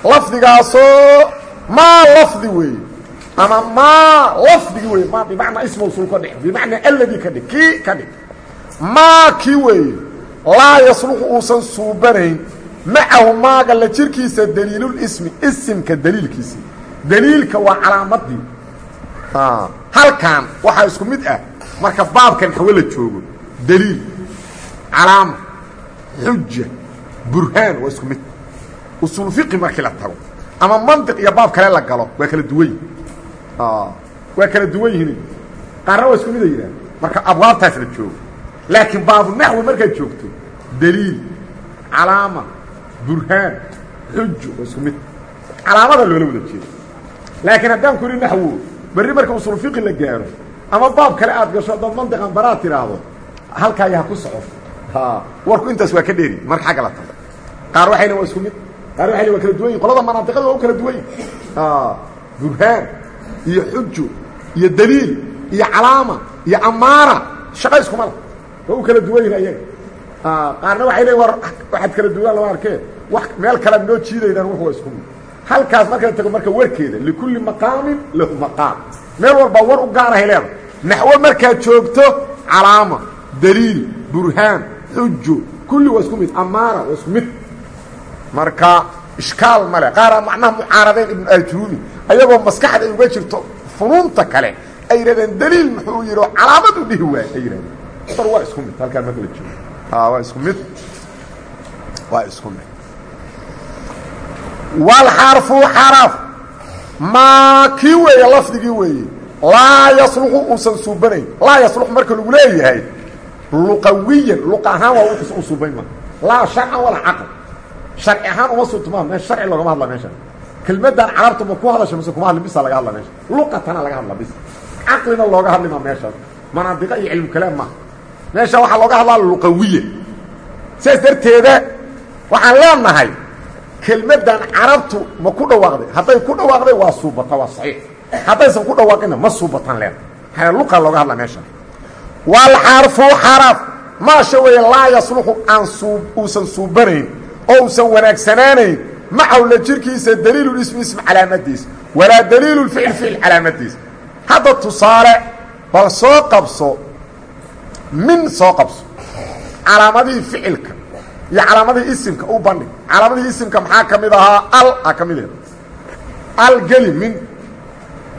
Lafdigaasoo maa lafdi weeye. Ama maa lafdigi weeye. Ma bimacnaa ism mawsuul ka dhig. Bimacnaa aladi ka dhig. Kii ka dhig. Maa kii weeye. Laa yasluxu uusan suubanayn. Macahu maaga la jirkiisa daliilulismi isimka daliilkiisa. Daliilka waa calaamadii halkan waxaa isku mid ah. Marka baabkan hawe la joogo. Daliil. Calaama xuja burhaan waa isku mid. Usuul fiqi markii la tago. Ama mantiq iyo baab kale la galo waa kala duwan yihiin waa kala duwan yihiin qaarna waa isku mid a yidhaah marka abwaabtaas la joogo. Laakiin baabunaxwi markaad joogto daliil calaama burhaan xujo waa isku mid. Calaamada loola wada jeedo. Laakiin haddaan ku idhi naxwo berri marka usuul fiqi la gaaro ama baab kale aad gasho haddaad mantiqan baraad tidhaahdo halkaayo ha ku soco warku intaas waa ka dheeri. Marka xagga la tago. Qaar waxayna waa isku mid. Qaar waxayna waa kala duwan yihiin qolada manaadiqada waa u kala duwan yihiin burhaan iyo xujo iyo daliil iyo calaama iyo amaara shaqo iskuma la waa u kala duwan yihiin ayaga qaarna waxay leeyin war waxaad kala duwan lama arkee wax meel kalead noo jiidaydaan wuxu waa isku mid. Halkaas marka la tago marka warkeeda likulli maqaamin lahu maqaam. Meel walbaa war u gaarahay leeda naxwo markaad joogto calaama daliil burhaan xujo kulli waa isku mid amaara waa isku mid. Marka ishkaal male qaaraa macnaha mucaaradeen ibnu ajruumi ayagoo maskaxda ay uga jirto funuunta kale ay yidhahdeen daliil muxuu yidhi oo calaamad u dhihi waay ay yidhahdeen. Bar waa isku mid halkaan marka la joogo. Waa isku mid. Waa isku mid. Wlxarfu xaraf. Maa kii weeye lafdigii weeye. Laa yasluxu uusan suubanayn. Laa yasluxu marka lagu leeyahay luqawiyan luqa ahaan waa u suubayn ma. Laa sharcan walaa caql. Sharci ahaan uma suubtama me sharci loogama hadla meesha. Kelmaddan carabta ma ku hadasha mise kuma hadli bisa laga hadla meesha. Luqatana laga hadla bis caqlina looga hadlima meesha. Manaadiqa iyo cilmu kalaam maaha meesha waxaa looga hadlaa luqawiya sidaas darteeda waxaan leenahay kelmaddan carabtu ma ku dhawaaqday. Hadday ku dhawaaqday waa suubata waa saxiix. Haddaysan ku dhawaaqina ma suubatan leen maxaa luqa looga hadla meesha walxarfu xaraf maasha weeye laa yasluxu aan uusan suubanayn oo uusan wanaagsanaanayn macaw la jirkiisa daliilulismi ism calaamadiis walaa daliilulficil ficil calaamadiis. Hadda tusaale bal soo qabso min soo qabso calaamadihii ficilka iyo calaamadihii isimka u bandhig. Calaamadihii isimka maxaa ka mid ahaa? Al a ka mid al geli min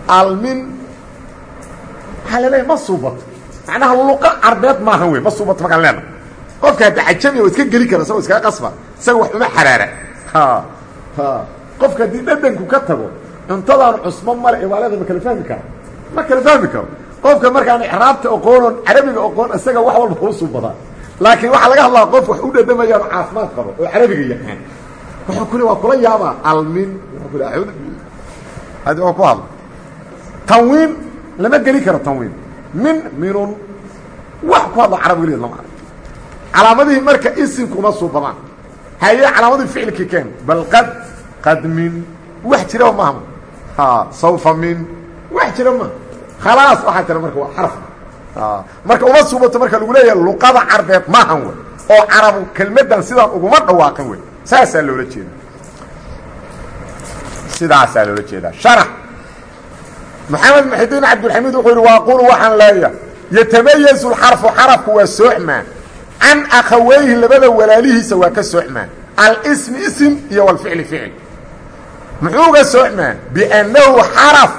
al min. Waxaa laleeyahy ma suubato macnaha luqa carbeed maahan wey ma suubato makaan leena. Qofka hadda cajamiya waa iska geli kara isagoo iskaga qasba isaga wax uma xaraara. Qofka haddii dhadhanku ka tago cuntadaan cusmo male iwaalada ma kala fahmi kara ma kala fahmi karo. Qofka markaan ixraabta oqoonon carabiga oqoon isaga wax walba u suubadaa laakiin waxaa laga hadlaa qof wax u dhadhamayaan oo caafimaad qabo oo carabiga yaqaan. Wuxuu ku le waa kula yaabaa almin. Adi ku hadla tanwiin lama geli karo tanwiin min minun. Wax ku hadla carab weligeed lama arag. Calaamadihii marka isimkuma suubadaan haye calaamadii ficilkii keen. Bal qad qad min. Wax jiraba maaha ha sawfa min. Wax jira ma. Khalaas waxaa jira marka waa xaraf. Marka uma suubato marka lagu leeyahay luqada carbeed maahan wey oo carabu kelmaddan sidaan uguma dhawaaqin wey saasaa loola jeeda sidaasaa loola jeedaa. Sharax maxamed muxidiin cabdilxamiid wuxuu yidhi waaqulu waxaan leeyahay. Yatamayazu lxarfu xarafku waa soocmaa can akhaweyhi labada walaalihiisa waa ka soocmaa alsmi ism iyo walficli ficil. Muxuuga soocmaa biannahu xaraf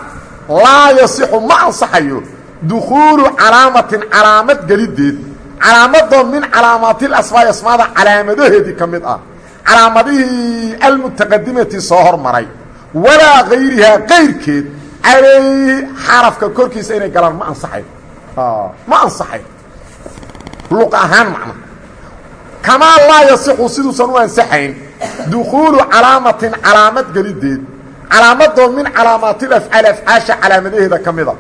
laa yasixu ma ansaxayo. Dukhuulu calaamatin calaamad gelideed calaamadoo min calaamaatil asmaai asmaada calaamadaheedii ka mid ah. Calaamadihii almutaqadimati soo hormaray. Walaa kayrihaa kayrkeed calayhi xarafka korkiisa inay galaan ma ansaxayo ma ansaxayo luq ahaan macna. Kamaa laa yasixu siduusan u ansaxayn dukhuulu calaamatin calaamad gelideed. Calaamadoo min calaamaatil afcaali afcaasha calaamadaheeda ka mida.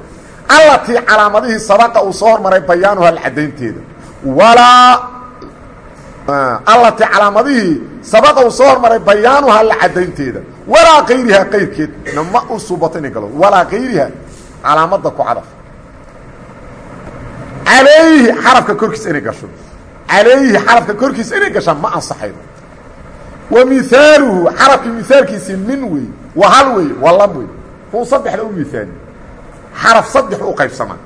Allatii calaamadihii sabaqa uu soo hormaray bayaanuha lcadaynteeda walaa allatii calaamadihii sabaqa uu soo hormaray bayaanuha la cadaynteeda walaa kayrihaa kayrkeed na ma u suubato inay galo. Walaa kayriha calaamada ku cadaf calayhi xarafka korkiisa inay gasho. Calayhi xarafka korkiisa inay gashaan ma ansaxaydo wa mihaaluhu xarafkii mihaalkiisii min wey wa hal wey wa lam wey kuu saddexda u mihaali xaraf saddex u qaybsamaa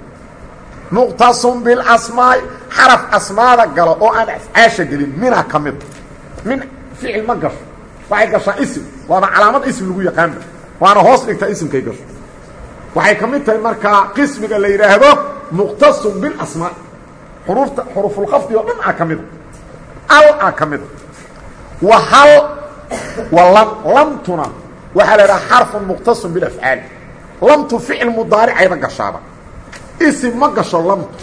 muqtasun bilasmaai xaraf asmaada galo oo aan afcaasha gelin mina ka mida min ficil ma gasho. Waxay gashaa isim waana calaamad ism lagu yaqaana waana hoos dhigtaa isimkay gasho. Waxay ka mid tahay markaa qismiga la yidhaahdo muqtasun bilasmaa xuruufta xurufulkhafdi oo dhan a ka mida al a ka mida wa hal wa lam lamtuna waxaa la idhaha xarfun muqtasun bilafcaali lamtu ficil mudaaricayba gashaaba isim ma gasho lamtu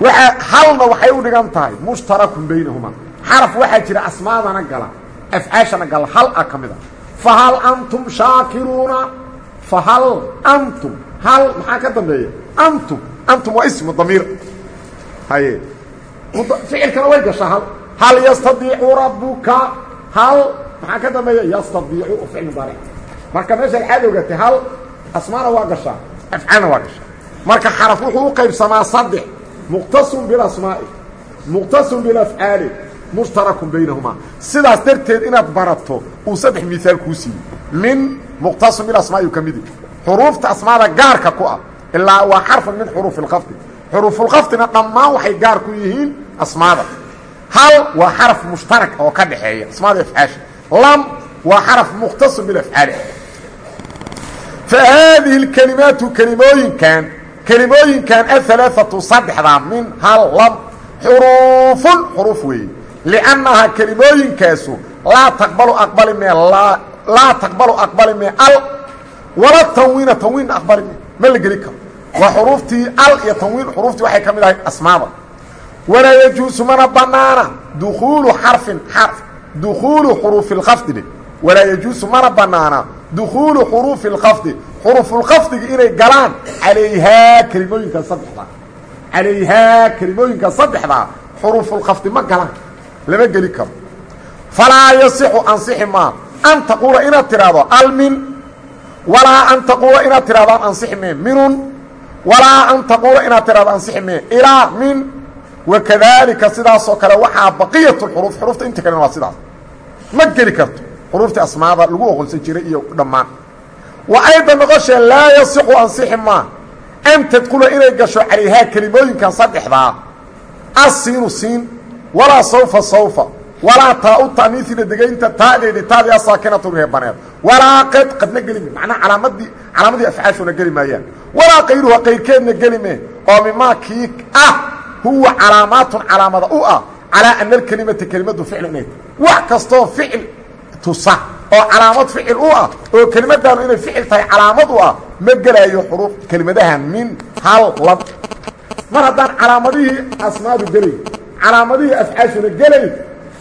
waa halna waxay u dhigan tahay mushtarakun baynahumaa xaraf waxaa jira asmaadana gala afcaashana gala hal a ka mid a fahal antum shaakiruuna fahal antum hal maxaa ka dambeeya? Antum antum waa ismu damiir. Haye. Ficilkana way gashaa hal hal yastadiicu rabuka hal maxaa ka dambeeya? Yastadiicu ficil mudaaric marka meeshaad xaad ogatay hal asmaana waa gashaa afcaalna waa gashaa marka xaraf wuxuu u qaybsamaa saddex. Muqtasun bilasmaa'i muqtasun bilafcaali mushtarakun baynahumaa sidaas darteed inaad barato uu saddex miaal kuu siiyey. Min muqtasun bilasmaa'i ka midi xuruufta asmaada gaarka ku ah. Ilaa waa xarfan min xuruufi اlkhafdi xuruufulkhafdina dhammaan waxay gaar ku yihiin asmaada. Hal waa xaraf mushtarak oo ka dhaxeeya. Asmaada afcaasha lam waa xaraf muqtasun bilafcaali fa haadihi اlkelimaatu kelimooyinkan kelimooyinkan ahalaaatu saddexdaa min hal lam xuruufun xuruuf weeye. Liannahaa kelimooyinkaasu laa taqbalu aqbali mee laa taqbalu aqbali mee al wala tanwiina tanwiinna aqbali mee ma la geli karo. Waa xuruuftii al iyo tanwiin xuruuftii waxay ka mid ahay asmaada. Walaa yajuusu mana banaana dukuulu xarfin xarf dukuulu xuruufi اlkhafdi walaa yajuusu mana banaana dukuulu xuruufi اlkhafdi xuruufulkhafdiga inay galaan calayhaa kelimooyinkan saddexdaa calayhaa kelimooyinkan saddexdaa xuruufulkhafdi ma galaan lama geli karo. Falaa yasixu ansixi maa. An taquula inaad tidhaahdo almin. Walaa an taquula inaad tirahdaan ansixi mee minun. Walaa an taquula inaad tirahdo ansixi mee ilaa min. Wakadaalika sidaasoo kale waxaa baqiyat lxuruuf xuruufta inta kalena waa sidaas. Ma geli karto xuruuftii asmaada lagu oqonsan jiray iyo dhammaan wa ayda noqoshee laa yasixu ansixi maa an tadkula inay gasho calayhaa kelimooyinkan saddexdaa asiinu siin walaa sawfa sawfa walaa taa u taaniisina degaynta taadeedi taadii asaakinatu reebaneed walaa qad qadna geli me macnaa calaamadii calaamadii afcaashuna geli maayaan. Walaa kayruha kayrkeedna geli mee oo mimaa kii ah huwa calaamaatun calaamada u ah calaa ana alkelimata kelimadu ficlu inay wax kastoo ficil tusa oo calaamad ficil u ah oo kelimadaanu inay ficil tahay calaamad u ah ma gelaayo xuruuf kelimadahan min hal lab. Mar haddaan calaamadihii asmaadu gelayn calaamadihii afcaashuna gelayn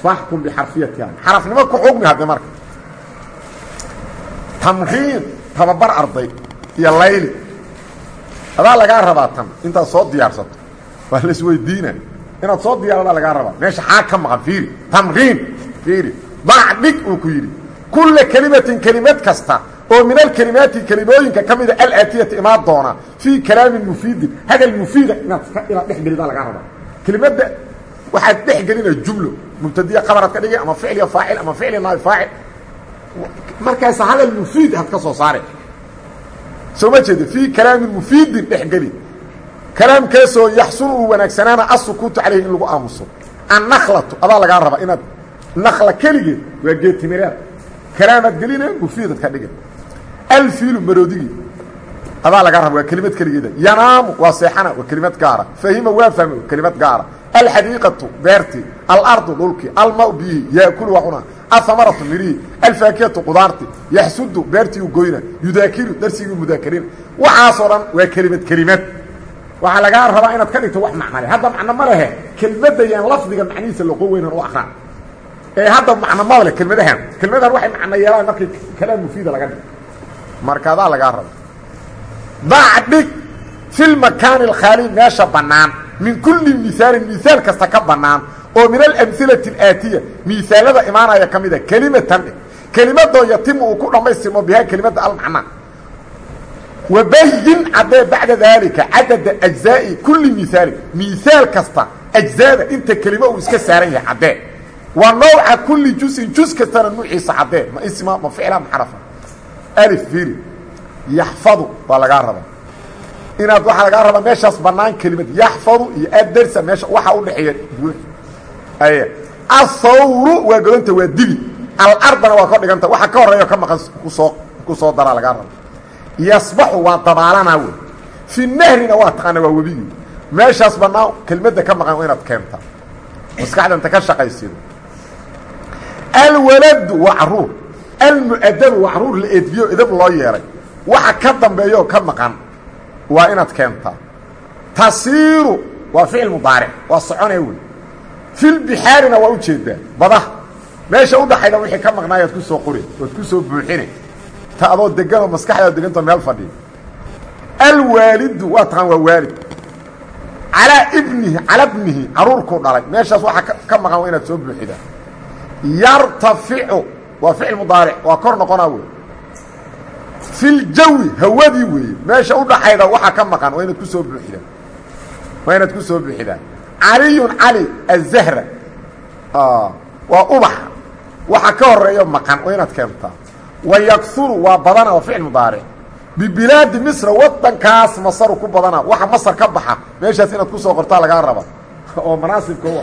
faxkum bixarfiyatiha xarafnimo ku xugmi hadde marka. Tamriin tababar arday iyo layli. Adaa lagaa rabaa tan intaad soo diyaarsato. Waa la isweydiina inaad soo diyaaradaa lagaa rabaa. Meesha xaa ka maqan fiiri. Tamriin fiiri. Dac dhig uu ku yidhi kulla kelimatin kelimad kasta oo min alkelimaati kelimooyinka ka mida alaatiyati imaan doona fii kalaamin mufiidin. Hadal mufiida inaad inaad dhex gelidaa lagaa rabaa. Kelimadda waxaad dhex gelina jumlo mubtadiya qabaraad ka dhigay ama ficliya faacil ama ficli naab faacil. Markaasa hadal mufiid aad ka soo saare soo ma jeeda fii kalaamin mufiidin dhex geli kalaamkaasoo yaxsunu uu wanaagsanaana asukuutu calayhi in lagu aamuso. Annakhlatu adaa lagaa rabaa inaad nakla keligeed waa geedtimireed kalaamaad geline mufiidad ka dhiga alfiilu maroodigii adaa lagaa raba waa kelimad keligeeda. Yanaamu waa seexana waa kelimad gaara. Fahima waa fahme waa kelimad gaara. Alxadiiqatu beertii alardu dhulkii almau biyihi yaakulu waa cunaa ahamaratu mirihii alfaakihatu qudaarti yaxsudu beertii u goyna yudaakiru darsigii mudaakiriina waxaasoo dhan waa kelimad kelimad. Waxaa lagaa rabaa inaad ka dhigto wax macnale hadda macno ma lehe kelmadda yaan lafdiga macnihiisa loqo weynan u akraa ee hadda macno ma leh kelmadahan. Kelmadahan waxay macno yeelaan markii kalaam mufiida laga dhigo marka adaa lagaa raba dac dhig fi lmakaani alkhaali meesha bannaan. Min kulli miaalin miaal kasta ka bannaan. Oo min alamhilati alaatiya. Miaalada imaanaya ka mida kelimatan. Kelimadoo yatimu uu ku dhammaystirmo bihaa kelimadda almacnaa wabayin caddee bacda daalika cadada ajzaa'i kulli miaalin miaal kasta ajzaada inta kelimo uu iska saaran yahay caddee wa nawca kulli jusin jus kastana nuuciisa caddee ma isma ma ficla ma xarafa. Alif firi yaxfadu waa lagaa rabaa. Inaad waxaa lagaa rabaa meeshaas bannaan kelimad. Yaxfadu iyo adarsa meesha waxa u dhexeeya buux ay athawru waa godanta waa dibi. Alardana waa ka dhiganta. Waxa ka horeeyo ka maqan ku soo ku soo daraa lagaa raba yasbaxu waa dabaalanaa wey fi nahrina waa taqaana waa webigi meeshaas bannaan kelmadda ka maqan inaad keenta. Maskaxdanta ka shaqaysido alwaladu waa carruur. Almu'adabu waa carruur la eedbiyo edab loo yeelay. Waxa ka dambeeyo ka maqan waa inaad keentaa tasiiru waa ficil mudaaric waa soconee wey filbixaarina waa u jeedaa badaha meesha udhaxayda wixii ka maqnaayaad ku soo qori oad ku soo buuxine ta adoo deganoo maskaxdaad degantao meel fadhiyo alwaalidu waa taqaan waa waalid. Calaa ibnihi cala bnihi caruurkuu dhalay. Meeshaas waxaa ka maqan waa inaad soo buuxidaa yartaficu waa ficil mudaaric waa kor noqonaa wey filjawi hawadii weeye. Meesha udhaxayda waxaa ka maqan waa inaad ku soo buuxidaa waa inaad ku soo buuxidaa caliyun cali azahra waa ubaxa waxa ka horeeyo maqan waa inaad keentaa wa yakuru waa badana waa ficil mudaaric. Bibilaadi misra wadankaas masaru ku badana. Waxa masar ka baxa meeshaas inaad ku soo qortaa lagaa raba. <laughs> Oo manaasibka u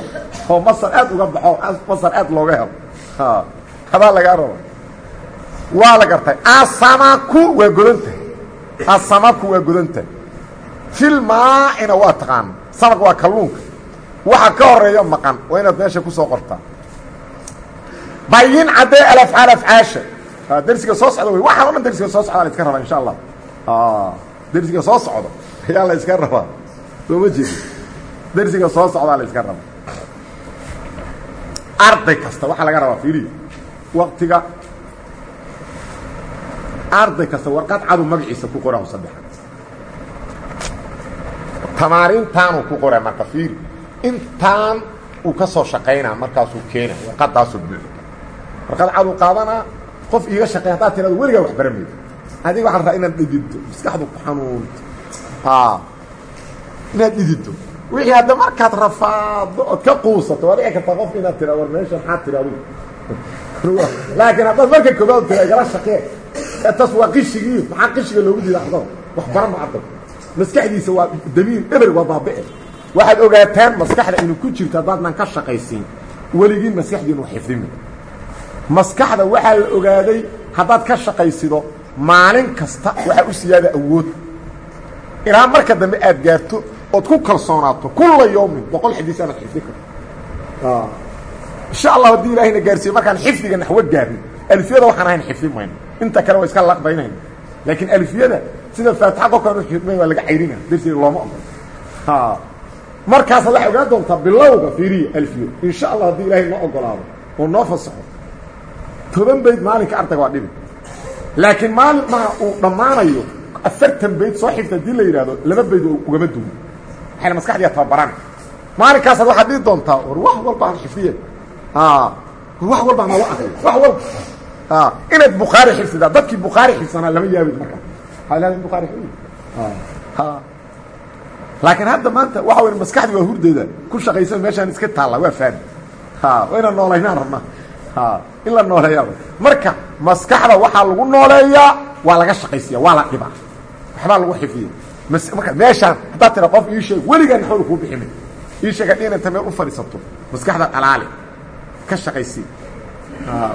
oo masar aad uga baxo masar aad looga helo. Hadaa lagaa raba waa la gartay. Asamaku waa godantahay. Asamaku waa godantahay. Filmaaina waa taqaana samak waa kalluunka. Waxa ka horeeyo maqan waa inaad meesha ku soo qortaa bayin caddee alafcaal afcaasha dersiga soo socda wey waxaan o dhan dersiga soo socdaa la iska rabaa insha allah dersiga soo socdo ayaa la iska rabaa. Soo ma jeedi dersiga soo socdaa la iska rabaa arday kasta waxaa laga rabaa fiiriya waktiga arday kasta warqad cadu magaciisa ku qoraa saddexa tamaariintaanuu ku qoraa marka fiiri. Intaan uu ka soo shaqaynaa markaasuu keena warqadaasuu buuxi. Warqad caduu qaadanaa qof iiga shaqey haddaad tirado weligaa wax bara mayda adiga waxaan rabaa inaad dhididdo maskaxdu ku xanuunto inaad dhididdo wixii hadda markaad rafaado ood ka quusato waa dhici kartaa qofka inaad tira war meesha maxaa tira <laughs> laakiin haddaad marka koobaad tira igala shaqee. Taas waa qishigii maxaa qishiga loogu diida ardada wax baran ma ardag maskaxdiisa waa damiin eber waa baabi'e. Waxaad ogaataan maskaxda inuu ku jirto haddaadnan ka shaqaysiin. Weligiin maskaxdiinu xifdimi maskaxda waxaa la ogaaday haddaad ka shaqaysido maalin kasta waxaa u siyaada awood. Ilaa marka dambe aad gaarto ood ku kalsoonaato kulla yawmin boqol xadiis aanaad xifdi karto. Insha allah haddii ilaahayna gaarsiiye markaan xifdiga naxwo gaarin alfiyada waxaan ahayn xifdi mayno inta kale waa iska laqbaynayna laakiin alfiyada sida faatixa qofkaan u xifdmay waa laga cayrina. Darteeda looma ogol markaasaad waxay ogaan doontaa bilowga fiiriya alfiyo insha allah haddii ilaahay noo ogolaado oo noo fasaxo toban bayd maalinka ardayga waa dhibi laakiin maalin maha uu dhammaanayo afartan bayd soo xigta haddii la yidhaahdo laba bayd ugama duwo waxayna maskaxdiya tababaraan maalinkaasaad waxaad dhihi doontaa war wax walba aan xifdiye. War wax walba noola akriyo wax walba. Inaad bukhaari xifdidaa dadkii bukhaari xifsanaa lama yaabid markaa waxaa leedahay bukhaari xifdi. Laakiin hadda maanta waxa weya maskaxdi waa hurdeeda ku shaqaysan meeshaan iska taalla waa faadi waa inaan noolaynaan rabnaa in la nooleeyaa. Marka maskaxda waxaa lagu nooleeyaa waa laga shaqaysiya waa la dhibaa. Waxbaa lagu xifdiya marka meeshaan haddaad tira qof ii sheeg weligaa naxwada kuu bixina ii sheega dhin inta meel u fadhiisato maskaxda dhalaali ka shaqaysi.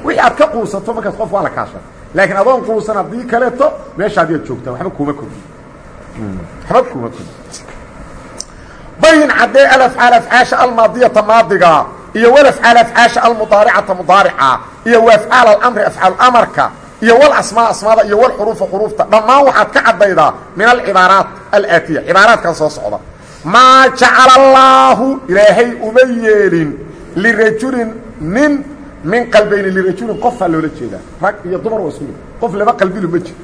Wixii aad ka quusato markaas qof waa la kaasha. Laakiin adoon quusan haddii kaleeto meeshaadiyaad joogtaa waxba kuuma kodi waxba kuuma kodi bayin caddee alafcaal afcaasha almaadiyata maadiga iyo walafcaal afcaasha almudaaricata mudaarica iyo waafcaal alamri afcaal amarka iyo walasmaa asmaada iyo walxuruufa xuruufta. Dhammaan waxaad ka caddaydaa min alcibaaraat alaatiya cibaaraadkan soo socda. Maa jacala allaahu ilaahay uma yeelin lirajulin nin min qalbayni lirajulin qofaa loola jeedaa. Rag iyo dumar waa isku mid. Qof laba qalbilu ma jiro.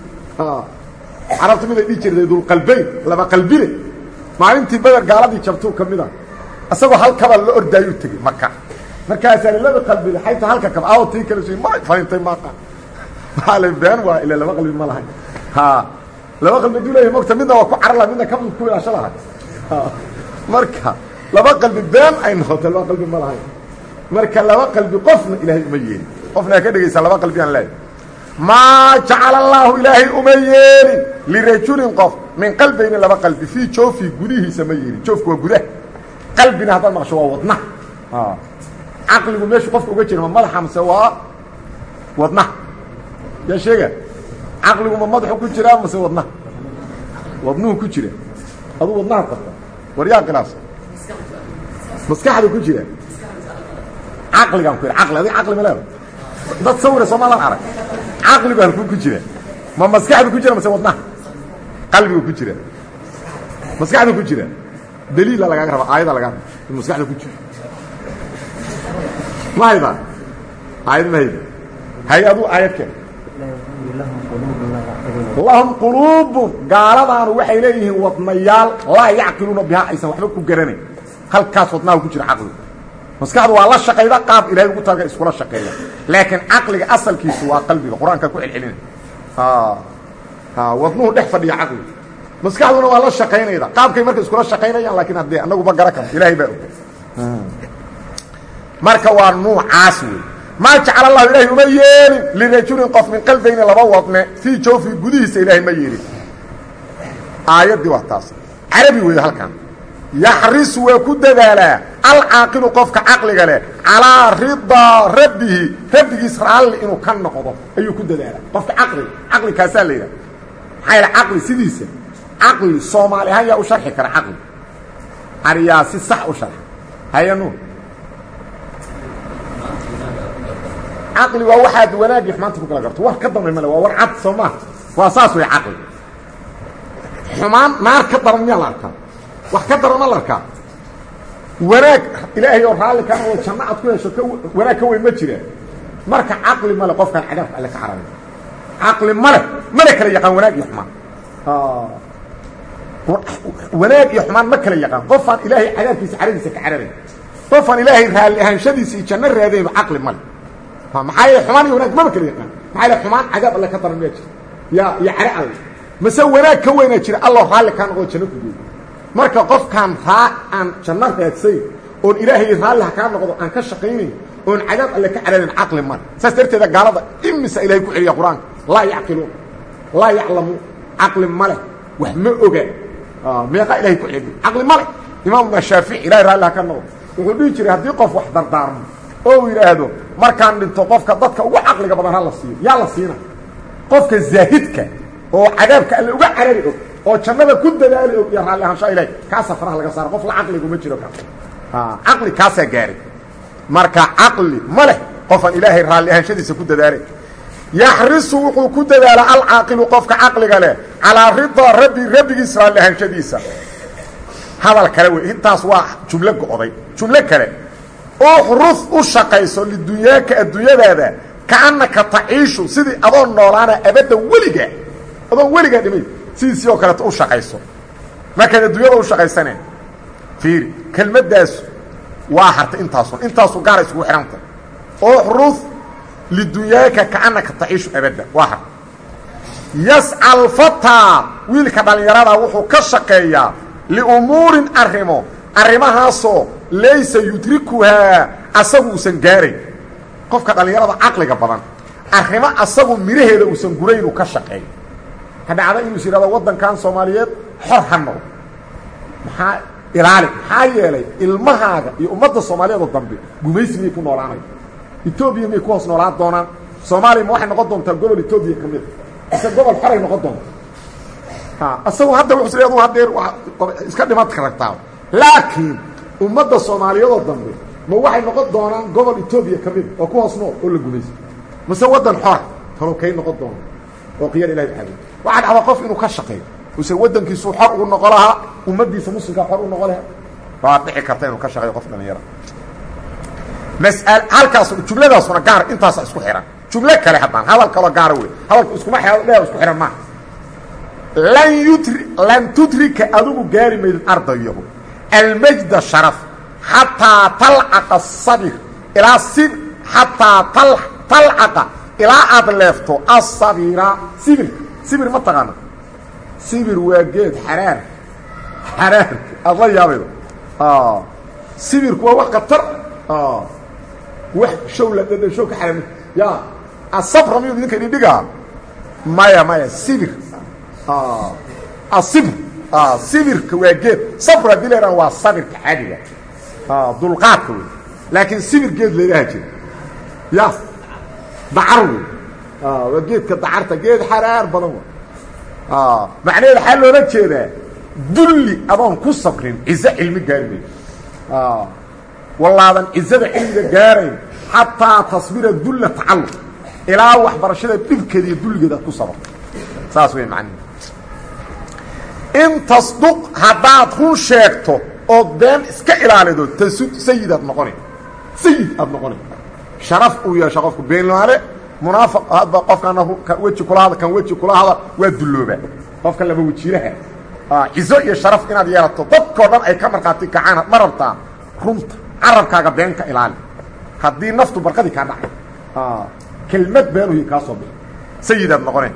Carabta miday dhihi jirtay dulqalbayn laba qalbile. Maalintii beder gaaladii jabtuu ka mid a. Isagoo hal kabaa la ordaayuu tegey maka markaasaa laba qalbile xayta halka kaba. Aw tii kale ma fahintay maaqa been waa ila laba qalbi ma lahay. Ha. Laba qalbi aduu leeyahay mogta midna waa ku carar laha midna kabad ku ilaasho lahay marka laba qalbi been ay noqotay laba qalbi ma lahayn marka laba qalbi qofna ilaahay uma yeelin qofna ha ka dhegaysaa laba qalbi aan leeyahay. Maa jacala allaahu ilaahay uma yeelin lirajulin qof min qalbayni laba qalbi fii joofi gudihiisa ma yeelin joofku waa gudaha qalbina haddaad maqsho waa wadnaha caqligu meeshu qofka uga jira ma madaxa mase waa wadnaha yaa sheega caqligu ma madaxu ku jiraa mase wadnaha wadnuhu ku jira. Aduu wadnaha qabta. War yaa khilaafsa maskaxda ku jira. Caqligaan ku caqli adig caqli ma leeda dad sawira soomaadan arag. Caqligu halkuu ku jira. Ma maskaxdu ku jira mase wadnaha qalbigu ku jira. Maskaxdu ku jira. Daliila lagaaga raba aayada lagaa raba in maskaxda ku jiro ma haydaa aayad ma hayda. Hay aduu aayad keen lahum quluubun gaaladaanu waxay leeyihiin wadnayaal laa yacqiluuna bihaa aysan waxba ku garanayn. Halkaas wadnaha ku jira caqligu. Maskaxdu waa la shaqayda qaab ilahay ugu talaga iskula shaqeeya. Laakiin caqliga asalkiisu waa qalbiga qur'aanka ku celcelina wadnuhu dhex fadhiya caqliga. Maskaxduna waa la shaqaynayda qaabkay marka iskula shaqaynayaan laakiin haddee anaguba gara karno ilaahay baa og marka waa nuucaas wey maa jacala allahu ilaahay uma yeelin lirajulin qof min qalbayni laba wadne fii jawfi gudihiisa ilaahay ma yeelin. Aayaddii waa taas. Carabi weeye halkan. Yaxrisu waa ku dadaalaa alcaaqilu qofka caqliga leh calaa ridaa rabbihi rabbigiis raalli inuu ka noqdo ayuu ku dadaalaa qofka caqliga caqli kaasaa la yidhaha maxaa yaele caqli sidiisa caqli soomaali ahaan yaa u sharxi kara caqli. Ariyaa si sax u sharxa haya caqli waa waxaad wanaagii xumaanta ku kala garto. War ka dambe male waa war cad soo maa waa saas way caqli. Xumaan naar ka daran miyaa la arkaa? Wax ka daran ma la arkaa? Wanaag ilaahay oo raalli kaa oo janno aad ku hesho wanaag ka weyn ma jiraan marka caqli male qofkaan cadaabka alle ka carabay caqli male mana kala yaqaan wanaag iyo xumaan. Wanaag iyo xumaan ma kala yaqaan. Qofaan ilaahay cadaabkiisa caradiisa ka cararay qofaan ilaahay raalli ahaanshadiisa iyo janno raadayno caqli male maxaa yeele xumaan iyo wanaag maba kala yaqaan. Maxaa yeele xumaan? Cadaab alle ka daran miyaa jira ya iyo care alle mase wanaag ka weynaa jira? Alloo raalli kaa noqdo janno ku geeyo marka qofkaan raa aan janno raadsayn oon ilaahay raalli ha kaa noqdo aan ka shaqaynayn oon cadaab alle ka cararin caqli male saas darteeda gaalada imisa ilahay ku celiya qur'aanka? Laa yacqiluun. Laa yaclamuun caqli male wax ma oga meeqaa ilahay ku celiya caqli male imaamuna shaafici ilahay raalli ha ka noqdo. Wuxuu dhihi jiray haddii qof wax dardaarmo oo uu yidhaahdo markaan dhinto qofka dadka ugu caqliga badan ha la siiyo yaa la siina. Qofka zaahidka oo cadaabka alle uga carari og oo jannada ku dadaali og iyo raalli ahaanshaa ilahay kaasa faraha laga saara qof la caqliguma jiro kaas caqli kaasaa gaaray marka caqli ma leh qofaan ilaahay raalli ahaanshadiisa ku dadaalay yaxrisu wuxuu ku dadaalaa alcaaqilu qofka caqliga leh calaa ridaa rabbi rabbigiis raalli ahaanshadiisa hadal kale wey intaas waa jumlo go'day. Jumlo kale uxrus u shaqayso lidunyaaka adduunyadaada kaannaka taciishu sidii adoon noolaana abadda weliga adoon weligaa dhimay sidiisii oo kaleeto u shaqayso. Markaad adduunyada u shaqaysaneen fiiri kelmaddaas waa hartay intaasun intaasu gaara iskugu xidhantay uxrus lidunyaaka kaannaka taciishu abadda waa hartay yasca alfataa wiilka dhallinyarada wuxuu ka shaqeeyaa liumuurin arrimo arrimahaasoo laysa yudrikuhaa asagu uusan gaarayn qofka dhallinyarada caqliga badan arrimo asagu midhaheeda uusan guraynuu ka shaqeeyo ha dhacda inuu is yidhahdo waddankan soomaaliyeed xor ha noqdo maxaa ilaali maxaa yeelay ilmahaaga iyo ummadda soomaaliyeed oo dambe gumaysi miyay ku noolaanaya etoobiya miyay ku hoos noolaan doonaan? Soomaaliya ma waxay noqon doontaa gobol etoobiya ka mida mise gobol xoray noqon doonta isagu hadda wuxuu isleedu hadeer iska dhiman karagtaa. Laakiin ummadda soomaaliyeedoo dambe ma waxay noqon doonaan gobol etoobiya ka mida oo ku hoos nool oo la gumayso mise waddan xora talow kay noqon doona oo qiyar ilahi xabi waxaa dhacdaa qof inuu ka shaqeeyo use waddankiisuu xor ugu noqo lahaa ummaddiisa muslimkaa xor u noqo lahaa. Waa dhici karta inuu ka shaqeeyo qof dhalinyara masal halkaas jumladaasuna gaar intaasa isku xihan jumlo kale haddaan hadal kaloo gaara wey hadalku iskuma dhe isku xihan maaha. Lan yutri lan tudrika adigu gaari maydin ardayahu almajda sharaf xataa talcaqa sabir ilaa sib xataa tal talcaqa ilaa aad leefto asabira sibirka sibir ma taqaana sibir waa geed xaraar xaraarka aad la yaabaydo sibirku waa wax khatar wax show la show ka xaraami ya asabra miyuu idinka idin dhigaa maya maya sibir asibr sibirka waa geed. Sabr haddii laydhaha waa sabirka caadiga dulqaadka wey laakiin sibir geed laylaha jira ya dacar wey waa geedka dacarta. Geed xaraar badan w macnaheeda xaa loola jeedaa dulli adoon ku sabrin cizo cilmi gaari mayo wallaadan cizada cilmiga gaarayn xataa tasbira dulla tacalluq. Ilaa waxbarashada dhibkeeda iyo dulligeeda ku sabarto saas wey macnihi in tasduq haddaad run sheegto ood been iska ilaalido tasud sayid aad noqona sayid aad noqona sharaf uu yeesha qofku beenlaale munaafiq hadba qofkana weji kula kan weji kula waa dulloobaa qofka laba wajiiraha cizo iyo sharaf inaad yeelato dadkoo dhan ay ka markhaati kacaanad ma rabtaa runta carabkaaga beenka ilaali. Haddii naftu barqadii kaa dhacay. Kelmad beenuhi kaa soo bixi. Sayid aad noqona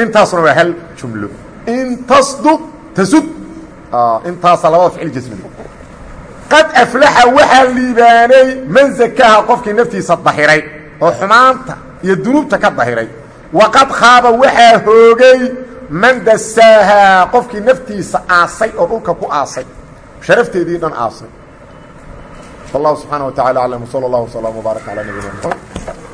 intaasuna waa hal jumlo. In tasduq tasud intaasa labada ficil jasmida qad aflaxa waxaa liibaanay man zakaha qofkii naftiisa dahiray oo xumaanta iyo dunuubta ka dahiray. Waqad khaaba waxaa hoogay man dasaahaa qofkii naftiisa aasay oo dhulka ku aasay. Sharafteedii dhan aasay. Wallahu subxaana wa tacala aclam wsala allahu wslam wbaarak calaa mxamed